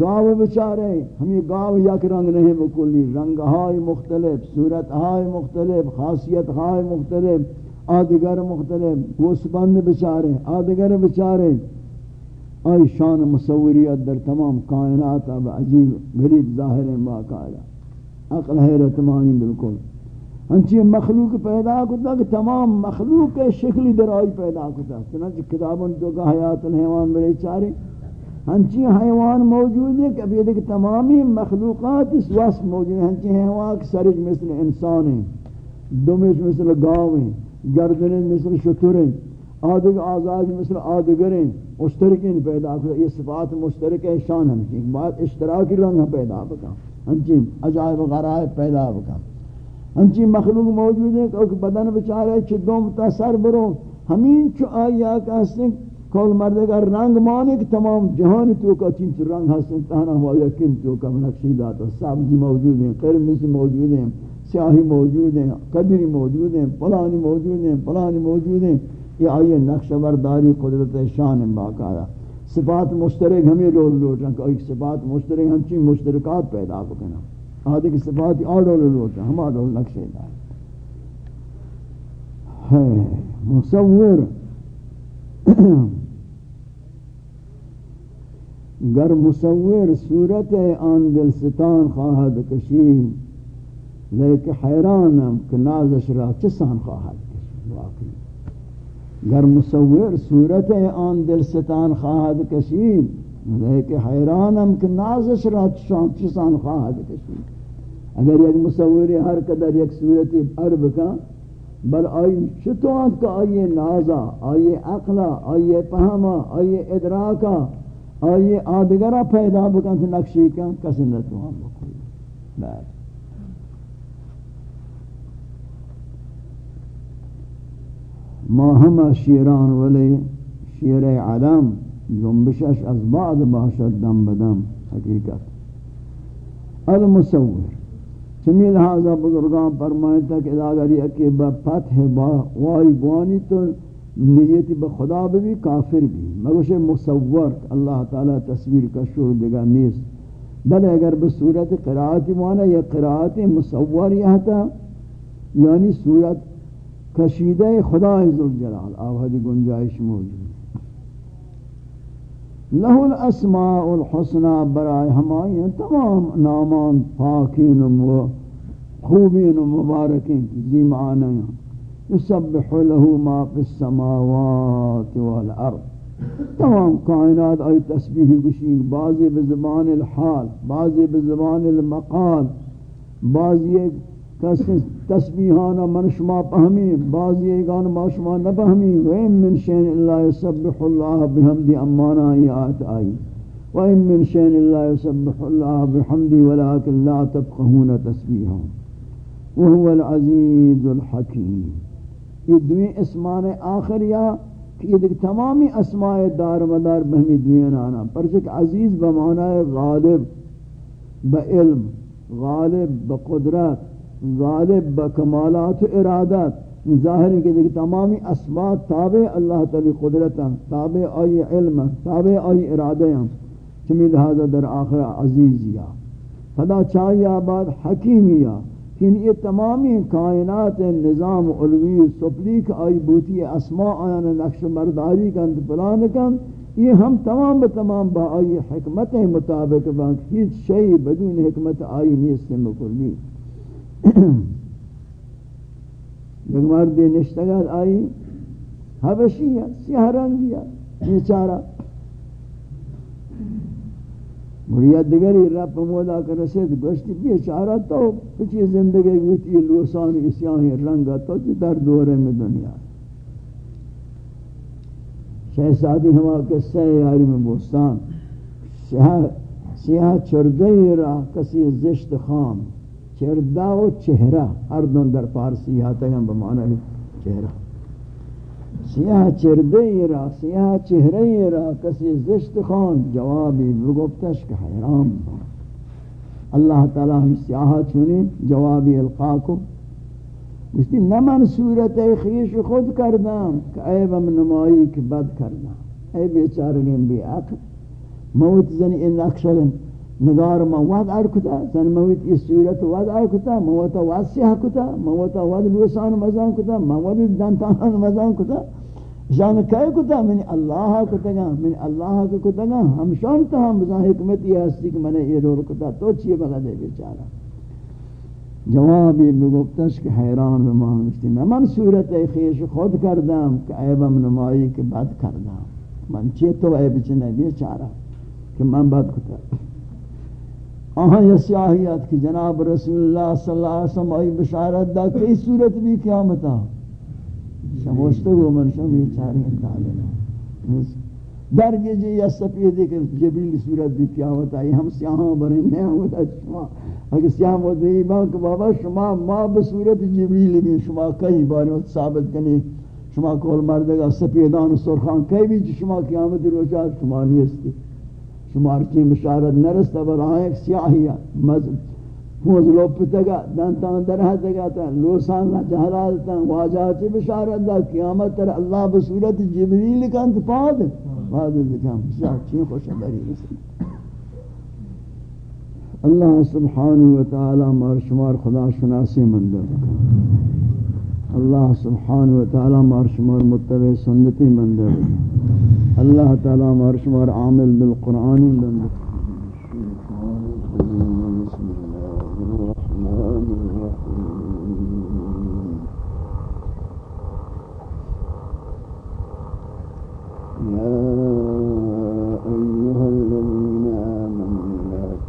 گاو بچارے، ہمیں گاو یک رنگ نہیں بکلی. رنگ ہائی مختلف صورت ہائی مختلف خاصیت ہائی مختلف. آدگر مختلف، گوسبند بچارے آدگر بچارے۔ آئی شان مصوریت در تمام کائنات اب عجیب، غریب، ظاہر باقاعدہ عقل، حیرت مانی بالکل۔ ہنچی مخلوق پیدا کتا کہ تمام مخلوق کے شکلی در پیدا کتا۔ چنانچہ کتابوں تو کہ حیات الحیوان برے چارے۔ ہنچی حیوان موجود ہے کہ ابھی دیکھ تمامی مخلوقات اس واسط موجود ہیں۔ ہنچی حیوان سرج مثل انسان ہیں دمش مثل گاؤں ہیں۔ گردن مثل شتر آدھگ آزاد مثل آدھگر ہیں مشترکین پیدا کتا یہ صفات مشترک شان ہمشی بات اشتراکی رنگ پیدا بکا ہنچی عجائب غرائب پیدا بکا ہنچی مخلوق موجود ہے کہ بدن بچارے چھ دوم تا سر برو ہمین چو آیا کہ ہستن کول مردے کا رنگ مانے کہ تمام جہان تو کا چین رنگ ہستن، تانا ہوا یقین تو کا نقشی داتا سابزی موجود ہیں، قرمزی موجود ہیں سیاہی موجود ہیں، قدری موجود ہیں پلانی موجود ہیں پلانی موجود ہیں۔ یہ آئیے نقش برداری قدرت شان باقاعدہ۔ صفات مشترک ہمیں لوگ لوٹ کہ ایک صفات مشترک ہم مشترکات پیدا بکنا آدھے کی صفات آڈول لوٹا ہم آڈول نقشے دار ہے۔ مصور۔ گر مصور صورت آن دل ستان خواہد کشید لیکن حیرانم کہ نازش را چسان خواہد کشید واقعی. گر مصور صورت آن دل ستان خواہد کشید لیکن حیرانم کہ نازش را چسان خواہد کشید. اگر ایک مصوری ہر قدر ایک صورتی عرب کا بل آئی شتوات کا آئیے نازا آئیے عقلا آئیے پہما آئیے ادراکا آئیے آدگرہ پیدا بکن سے نقشی کا کسی نتوان بکل بیر ما ہم شیران ولی شیر علم، جنبشش از بعد باشد دم بدم حقیقت. المصور. چمی لہذا بزرگان فرمائے تک اداگر یہ کہ فتح با وائی بوانی تو نیتی بخدا بھی کافر بھی مگوش مصور اللہ تعالی تصویر کا شور دگا نیس بل اگر بصورت قرآتی مانا، یا قرآت مصور یہ تھا یعنی صورت کشیدہ خدا عزالجلال آوہد گنجائش موجود له الاسماء الحسنى برائے ہمائیں تمام نامان پاکین و خوبین و مبارکین ذی یسبح له ما فی السماوات والارض۔ تمام کائنات ای تسبیح گشین بعضی بزبان الحال بعضی بزبان المقال بعضی کسی تسبیحانا من شما پہمی بعضی ایگان ما شما نپہمی وَإِن مِّن شَيْءٍ إِلَّا يُسَبِّحُ اللَّهَ بِحَمْدِ امانا یہ آیت آئی۔ وَإِن مِّن شَيْءٍ إِلَّا يُسَبِّحُ اللَّهَ بِحَمْدِ وَلَكِنْ لَا تَبْقَهُونَ تَسْبِيحًا وَهُوَ الْعَزِيزُ الْحَكِيمُ یہ دوئیں اسمان آخریا کہ یہ دیکھ تمامی اسماء دار مدار بہمی دوئیں آنا پرچک عزیز بمعنی غالب بعلم غالب بقدرت غالب بکمالات و ارادت ظاہر ہے کہ تمامی اسباب تابع اللہ تعالی قدرتا تابع آئی علم تابع آئی ارادیاں چمی لہذا در آخر عزیزیا فدا چاہیے آباد حکیمیا کہ یعنی یہ تمامی کائنات نظام علوی سپلیک آئی بوتی اسماء آیان نقش مرداری کند پلان کند۔ یہ ہم تمام بتمام با آئی حکمت مطابق بانک، ہیچ شئی بدون حکمت آئی نیست مکلی۔ یک مرد نشتگل آئی، حبشی ہے سیاہ رنگی ہے بیچارہ مریا دیگری رب مولا کر رسید، گوشتی بیچارہ تو پچی زندگی گوتی لوسان اسیاہی رنگا، تو در دورے میں دنیا؟ شہزادی ہما قصہ یاری میں بوستان. سیاہ چردئی را کسی زشت خام. چردہ و چہرہ، ہر دن در فارسی آتا ہے بمعنی چہرہ۔ سیاہ چردے را، سیاہ چہرے را، کسی زشت خان جوابی بگفتش کہ حیرام با۔ اللہ تعالی ہم سیاہ چونی جوابی القا کو گوشتی نمن صورت خیش خود کردم کہ عیبم نمائی کہ بد کردم۔ اے بیچارنیم بی عقل، موت زنی ان اکشلن نگار ما واد ار کتا، سن موت اس صورت واد ار کتا موت واد سیاہ کتا موت واد لوسان مزان کتا موت دانتان مزان کتا. شان کہے کتا؟ من اللہ کتا گا من اللہ کتا گا، ہم شان تا ہم بزان حکمت یہ ہستی کہ میں نے یہ رول کتا، تو چیئے بغا دے بیچارا؟ جوابی بگفتش کہ حیران بمان مشتی میں من صورت خیش خود کردم کہ عیبم نمائی کہ بد کردم. من چی تو عیب چنے بیچارہ کہ من بد کتا؟ آہاں یہ سیاہیت کہ جناب رسول اللہ صلی اللہ علیہ وسلم آئی بشارت دا کئی صورت بھی قیامتا شموشتو گو من شم یہ چاری انتہا درگی جی یا سپیدی کہ جبیل صورت بھی قیامتا آئی۔ ہم سیاہاں بریں نہیں ہوتا شما۔ اگر سیاہ مدعی بان کہ بابا شما ما بصورت جبیل بھی شما کئی باری ثابت کنی۔ شما کول مردگا سپیدان سرخان کئی بھی جی شما قیامت روچا شما نیستی۔ شمار کی بشارت نرستا بر آئیں ایک سیاہی پوز لوپتا گا دانتان درہتا گا تا لوسان جہلاتا واجہ چی بشارت دا، قیامت تر اللہ بصورت جبریل کانت پاد پاد بکام سیاہ خوش بری رسل اللہ سبحانہ وتعالی مار شمار خدا شناسی مندر۔ اللہ سبحانہ وتعالی مار شمار متبع سنتی مندر اللہ تعالی مرشمار عامل بالقرآن لندن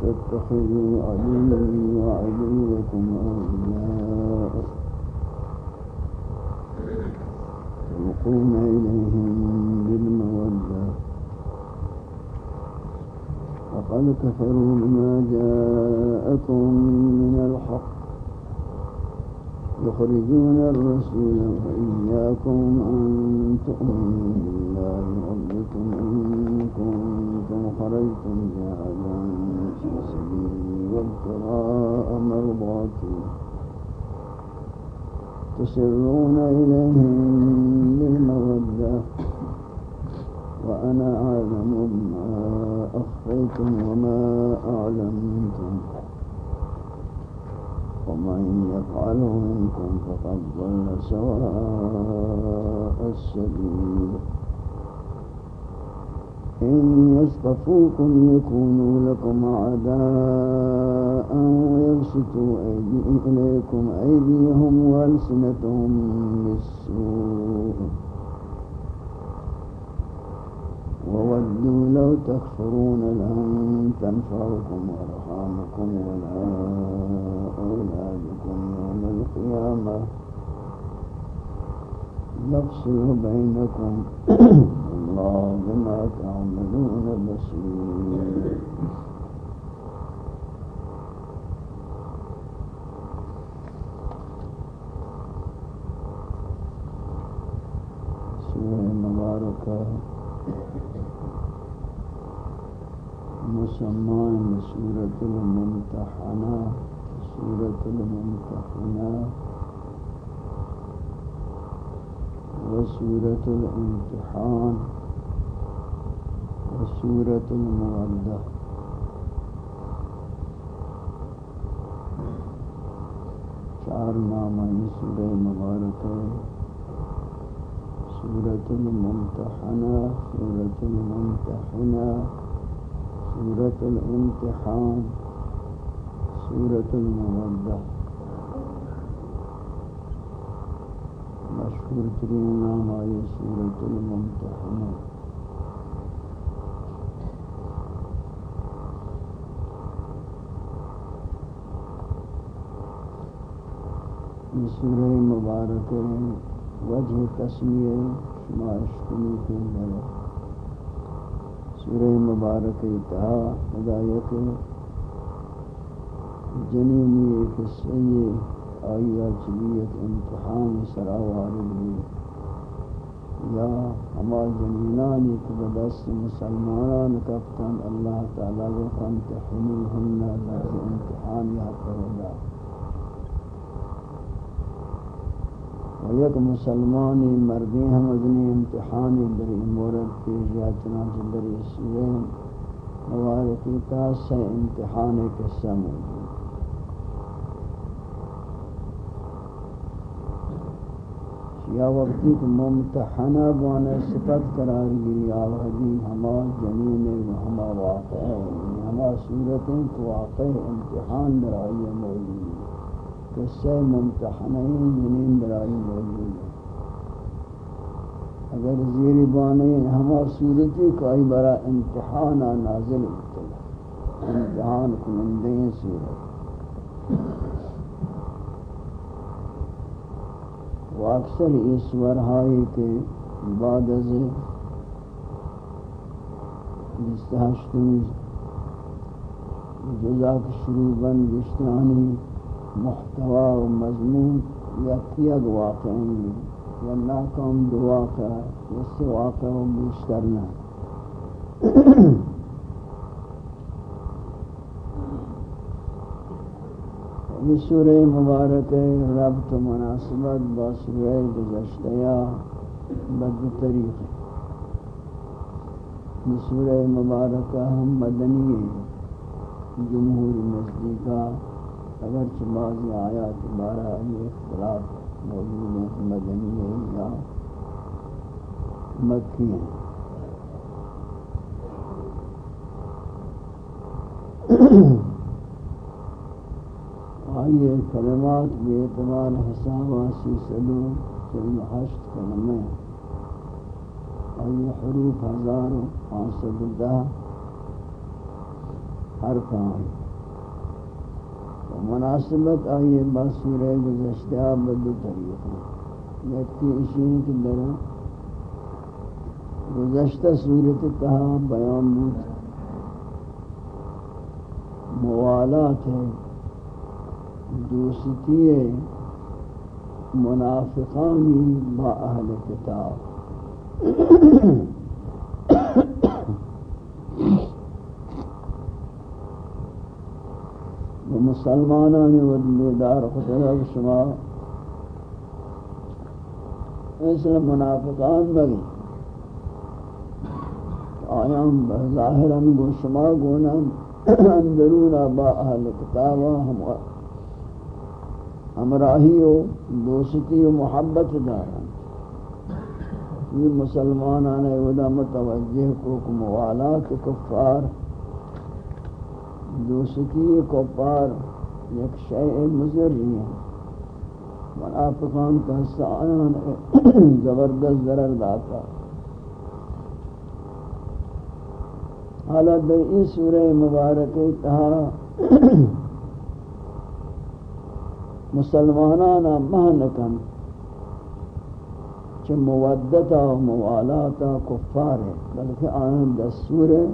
تتخذوا عدوي وعدوكم تلقون إليهم فقد كفروا بما جاءكم من الحق. يخرجون الرسول وإياكم أن تؤمنوا بالله ربكم إن كنتم خرجتم جهادا في سبيلي وابتغاء مرضاتي. تسرون إليهم بالمودة وأنا أعلم ما أخفيتم وما أعلمتم ومن يفعله منكم فقد ضل سواء السبيل. إن يصطفوكم يكونوا لكم أعداء ويبسطوا إليكم أيديهم وألسنتهم بالسوء. وودوا لو تكفرون لن تنفعكم أرحامكم ولا أولادكم يوم القيامة. يفصل بينكم. الله بما تعملون بصير. سورة مباركة. مسمان سورة الممتحنة سورة الممتحنة وسورة الامتحان وسورة المودة. چار نام سورة مباركة سورة الممتحنة سورة الممتحنة سورة الامتحان سورة المودة. مشهور ترين آئی سورة الممتحنة. یہ سورہ مبارک وجہ تسمیہ شما اشکنی کے سورہ مبارک اتحا ہدایت جنینی ایک سیئے آئیہ چلیت امتحان سراواری یا ہما جنینانی کہ مسلمانان کفتن اللہ تعالیٰ وقامتحنی ہمنا اللہ امتحان یا پر اللہ و یک مسلمانی مردی ہم ادنی امتحانی در مورد پیش یا چنانچہ در سورہ موارقی تا سے امتحان قصہ موجود. یا وقتی کہ ممتحنہ بانا صفت قرار گری آوہدی ہما جنین و ہما واقع ہے ہما صورتیں تو واقع امتحان در آئی موجود. قصہ ممتحنین جنین برائی موجود ہے۔ اگر زیر بانے ہما صورتی کوئی برا امتحان نازل ہوتا امتحان کنندین صورت۔ و اکثر اس ورہائی کے بعد از جستہشتمی جزا کے شروع بند گشتانی محتوا و مضمون یا کیگ واقعی یا ناکام دو واقع یا سے واقع و بیشتر نہ یہ سورہ مبارک ربط مناسبت با سورہ گزشتہ بد طریق یہ سورہ مبارکہ ہم مدنی جمہور نزدیکا اگرچہ بعضی آیات بارہ یہ اختلاف موجود ہیں مدنی ہے یا مکی ہیں۔ آئیے کلمات بے اعتبار حساب آسی سدو چل ہشت کلمہ آئیے حروف ہزار و پانچ سو دہ ہر کام مناسبت آئیے بس سورہ گزشتہ بدو طریقہ یکی اشین کی در گزشتہ صورت تہا بیان بود۔ موالات ہے، دوستی ہے، منافقانی با اہل کتاب۔ مسلمانان و دیدار خدا شما. مثل منافقان بگی آیام ظاہرا گو شما گونا اندرون با اہل کتابا ہم ہمراہی و دوستی و محبت دارا یہ مسلمانان اے ودا متوجہ کو موالات کفار. دوستی کفار یک شیء مزری ہے۔ منافقان کا سعان زبردست ضرر داتا۔ حالت در این سورہ مبارک تہا مسلمانانا مہنکن چھ مودتا و موالاتا کفار ہے، بلکہ آن دستور ہے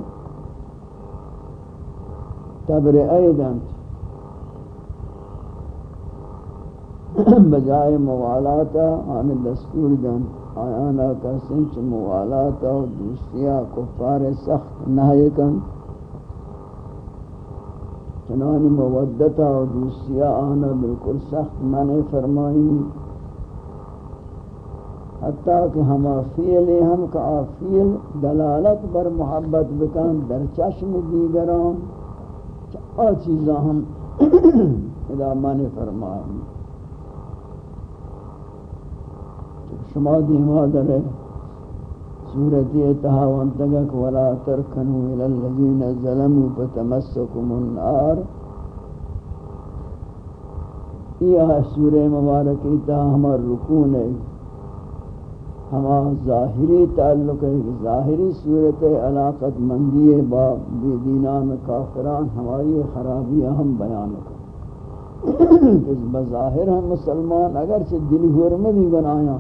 تبر ایدن بجائے موالاتا آن دستور دن آیانا کا سنچ موالاتا و دوستیا کفار سخت نہی کن. چنانی مودتا و دوستیا آنا بالکل سخت منع فرمائی. حتیٰ کہ ہما فیل ہم کا فیل دلالت بر محبت بکن در چشم دیگران. آ چیزاں ہم ادا مانے فرمائیں۔ شما دیما در سورت اتحا وانتگک ولا ترکنو الالذین ظلموا فتمسکم النار۔ یہ سورہ مبارک اتحا ہمار رکون ہے۔ ہما ظاہری تعلق ہے، ظاہری صورت علاقت مندی با بے دینان، کافران، ہماری خرابیاں ہم بیان کریں۔ اس بظاہر ہم مسلمان اگرچہ دلی حرمتی گنایا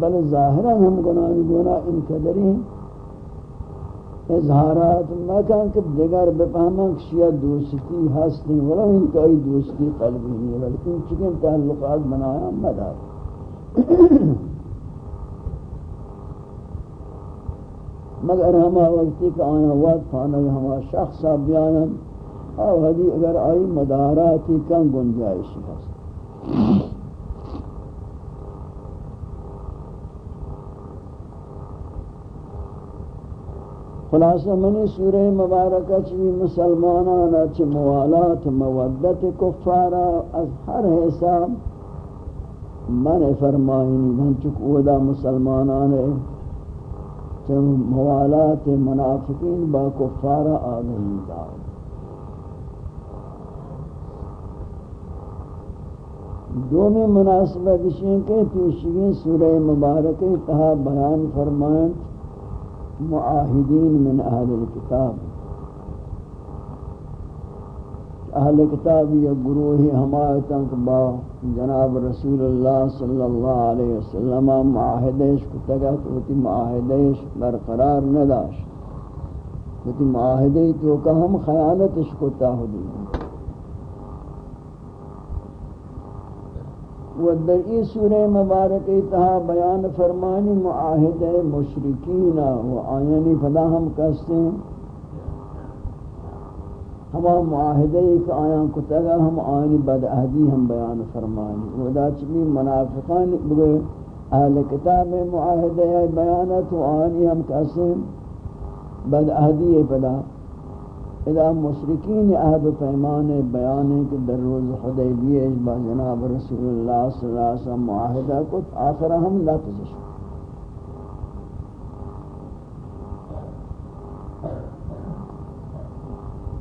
بل ظاہرا ہم گناہی گناہ ان قدری اظہارات مکان کہ دیگر بفہمان کشیہ دوستی ہستی، ولو ان کا دوستی قلبی نہیں بلکہ چکن تعلقات بنایا مدار۔ مگر ہما وقتی کہ آیا وقت پانک ہما شخصا بیانا او حدی اگر آئی مداراتی کن گنجائشی ہست۔ خلاصہ منی سورہ مبارکہ چوی مسلمانانا چی موالات مودت کفارا از ہر حساب من فرمائنی دن چک اودا مسلمانانا کہ موالات منافقین با کفار آگئی دار۔ دومی مناسبت ہیں کہ پیشگی سورہ مبارک تہا بیان فرمائیں، معاہدین من اہل الكتاب اہل کتاب یا گروہ حمایتاں با جناب رسول اللہ صلی اللہ علیہ وسلم معاہدش کتگت ہوتی معاہدش برقرار نداشت. ہوتی معاہدی تو کہ ہم خیانتش کتا حدود و در ای سورہ مبارک اتہا بیان فرمانی معاہد مشرکین و آیانی فدا ہم کہتے ہیں ہما معاہدہ ایک آیان کتگا ہم آیانی بدعہدی ہم بیان فرمانی و دا چمی منافقان بگئے اہل کتاب معاہدہ بیانت و آیانی ہم کہتے بدعہدی فدا اذا مشرکین عہد و پیمان بیان ہے کہ در روز حدیبیہ با جناب رسول اللہ صلی اللہ علیہ وسلم معاہدہ کو آخر ہم لا تزش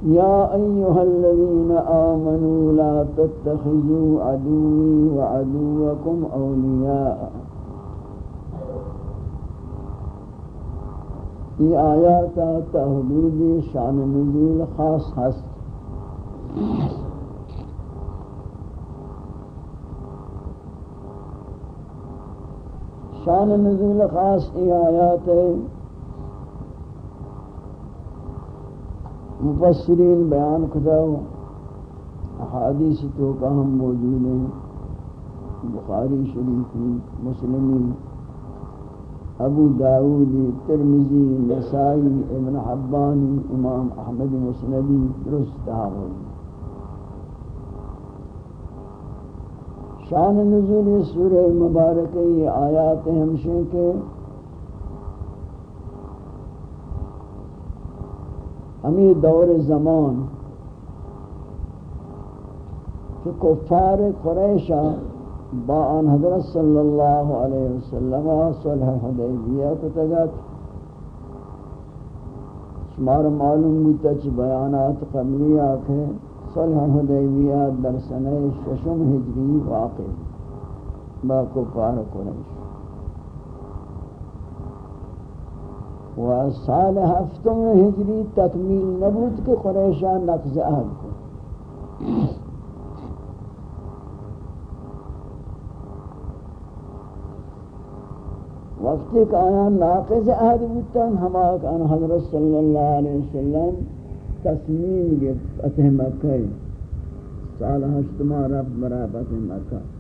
یا ایها الذین آمنوا لا تتخذوا عدوی وعدوکم اولیاء یہ آیات تحدود شان نزول خاص ہست شان نزول خاص یہ آیات ہے مفسرین بیان کھدا احادیث تو کا ہم موجود ہیں۔ بخاری شریفی مسلمی ابو داودی ترمزی نسائی، ابن حبانی امام احمد مسندی، درست آغوی شان نزول سورہ مبارکی آیات ہمشن کے۔ ہمیں دور زمان کہ کفار قریشہ با آن حضرت صلی اللہ علیہ وسلم صلح حدیبیہ کو تگت شمار معلوم بودتا چی بیانات قبلی آکھے صلح حدیبیہ در سنہ ششم ہجری واقع با کفار قریش. و سال ہفتم ہجری تکمیل نبود کہ قریشہ نقض اہل کو وقتی کہ آیا ناقض عهد عہد بودتاں ہما کان حضرت صلی اللہ علیہ وسلم تصمیم گفت فتح مکہ. سال ہشتما رب برا فتح مکہ.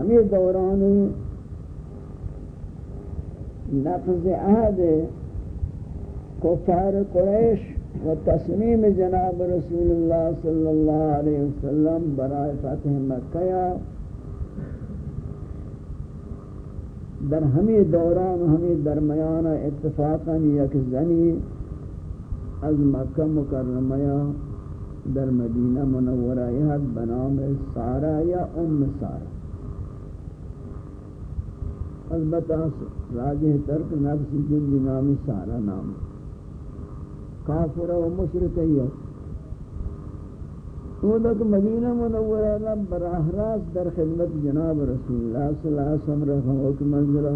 ہمیں دوران نقض عہد کفار قریش و تصمیم جناب رسول اللہ صلی اللہ علیہ وسلم برائے فتح مکہ در ہمیں دوران ہمیں درمیان اتفاقا یک زنی از مکہ مکرمہ در مدینہ منورہ بنام سارا یا ام سارا. البتہ راجہ ترک نفس جن نام سارا نام کافر و مشرکیت وہ لوگ مدینہ منورہ رب براہ راست در خدمت جناب رسول اللہ صلی اللہ علیہ وسلم رکھا حکم منزلہ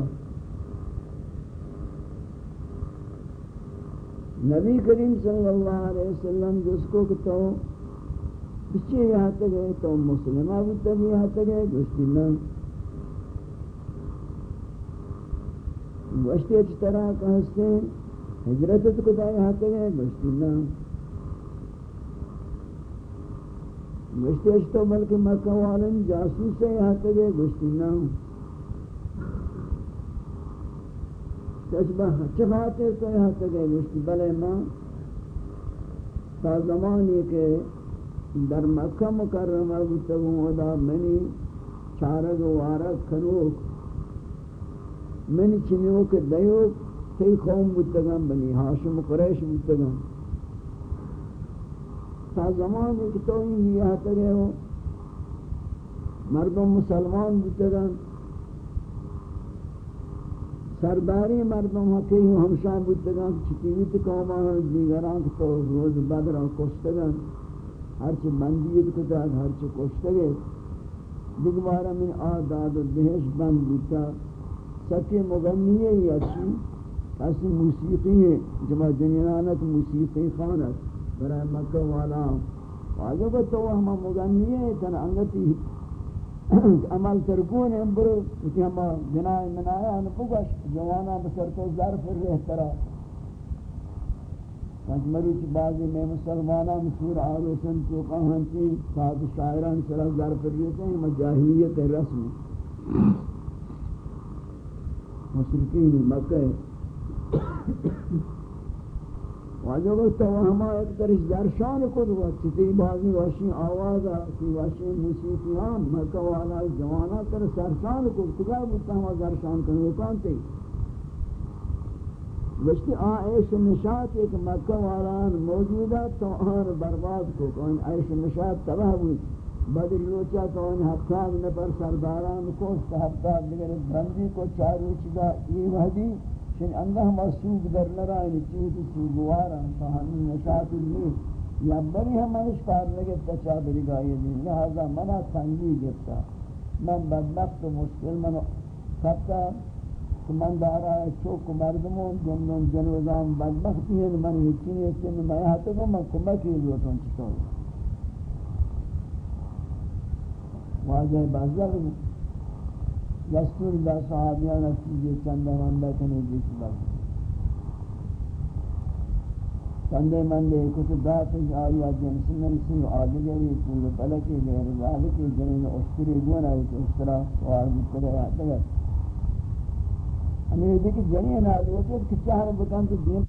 نبی کریم صلی اللہ علیہ وسلم جس کو کہتا ہوں بچے یہاں تک گئے، تو مسلمہ بھی تب یہاں تک گئے گوشتی نا گوشتی اچھ طرح کہستے ہیں۔ ہجرت تو کتا یہاں تک ہے گوشتی نا گوشتی اشتو بلکہ مکہ والن جاسوس ہے یہاں تک ہے گوشتی نا تشبہ چفاتے تو یہاں تک ہے گوشتی بلے ماں۔ تا زمانی کے در مکہ مکرمہ بتگوں ادا منی چارگ وارگ کھنوک منی چنیوک دیوک تی قوم بودتگن بنی حاشم قریش بودتگن تا زمان ایک تو این لیہ تگے ہو، مردم مسلمان بودتگن سرداری مردم ہکی ہوں ہمشاہ بودتگان چکیویت قومان دیگران تو روز بدر کشتگان ہرچی بندیت کتاد ہرچی کشتگت دیگوارا من آداد و دہش بند بودتا. سکی مغنیه یا چی؟ اسی موسیقی ہے جمع جنینانت موسیقی خانت برای مکہ والا. واجب کو تو ہم مغنیه تن انگتی عمل ترکون ہیں، برو کہ ہم جنائے منایا ہم بگوش جوانا بسر تو ظرف رہترا کانچ مروچ بعضی میں مسلمانہ مسور آلوسن تو کہانتی صاحب شاعران سرا ظرف رہتے ہیں مجاہلیت رسم. مشرقین مکہ واجب تو ہما ایک طرح درشان کو دو چتی بازی واشی آواز کی واشی موسیقیان مکہ والا جوانا کر سرشان کو تگا بوتا ہما درشان کرنے کون تے وشتی آن عیش نشاط ایک مکہ والا موجودہ تو آن برباد کو کون؟ عیش نشاط تباہ بود بدر روچا تو ان ہفتاد نفر سرداران کو ہفتاد دیگر بندی کو چار روچگا یہ وحدی شن اللہ مسوق در نرائنی چیز سوگوارا فہمی نشاط اللی یا بری ہم منش کار لگے تچا بری گائی دی لہذا منا تنگی گفتا من بدبخت و مشکل من خطا کہ من دارا چوک مردمون جنون جنوزان بدبختی ہیں۔ من ہچی نہیں سن میں ہاتھ کو من کمکی لوٹوں چطور واجہ بازر دستور دا صحابیان چیزی چند مندہ کنے جس بس چند مندے کتب دات آیا جنس مرسی و آدگری کل پلکی، غیر ذالکی جنین اشتری گونا ہے اشترا سوال مکرے آتا ہے ہمیں یہ دیکھ جنین آدھو تو کچھ چاہر بکن تو دین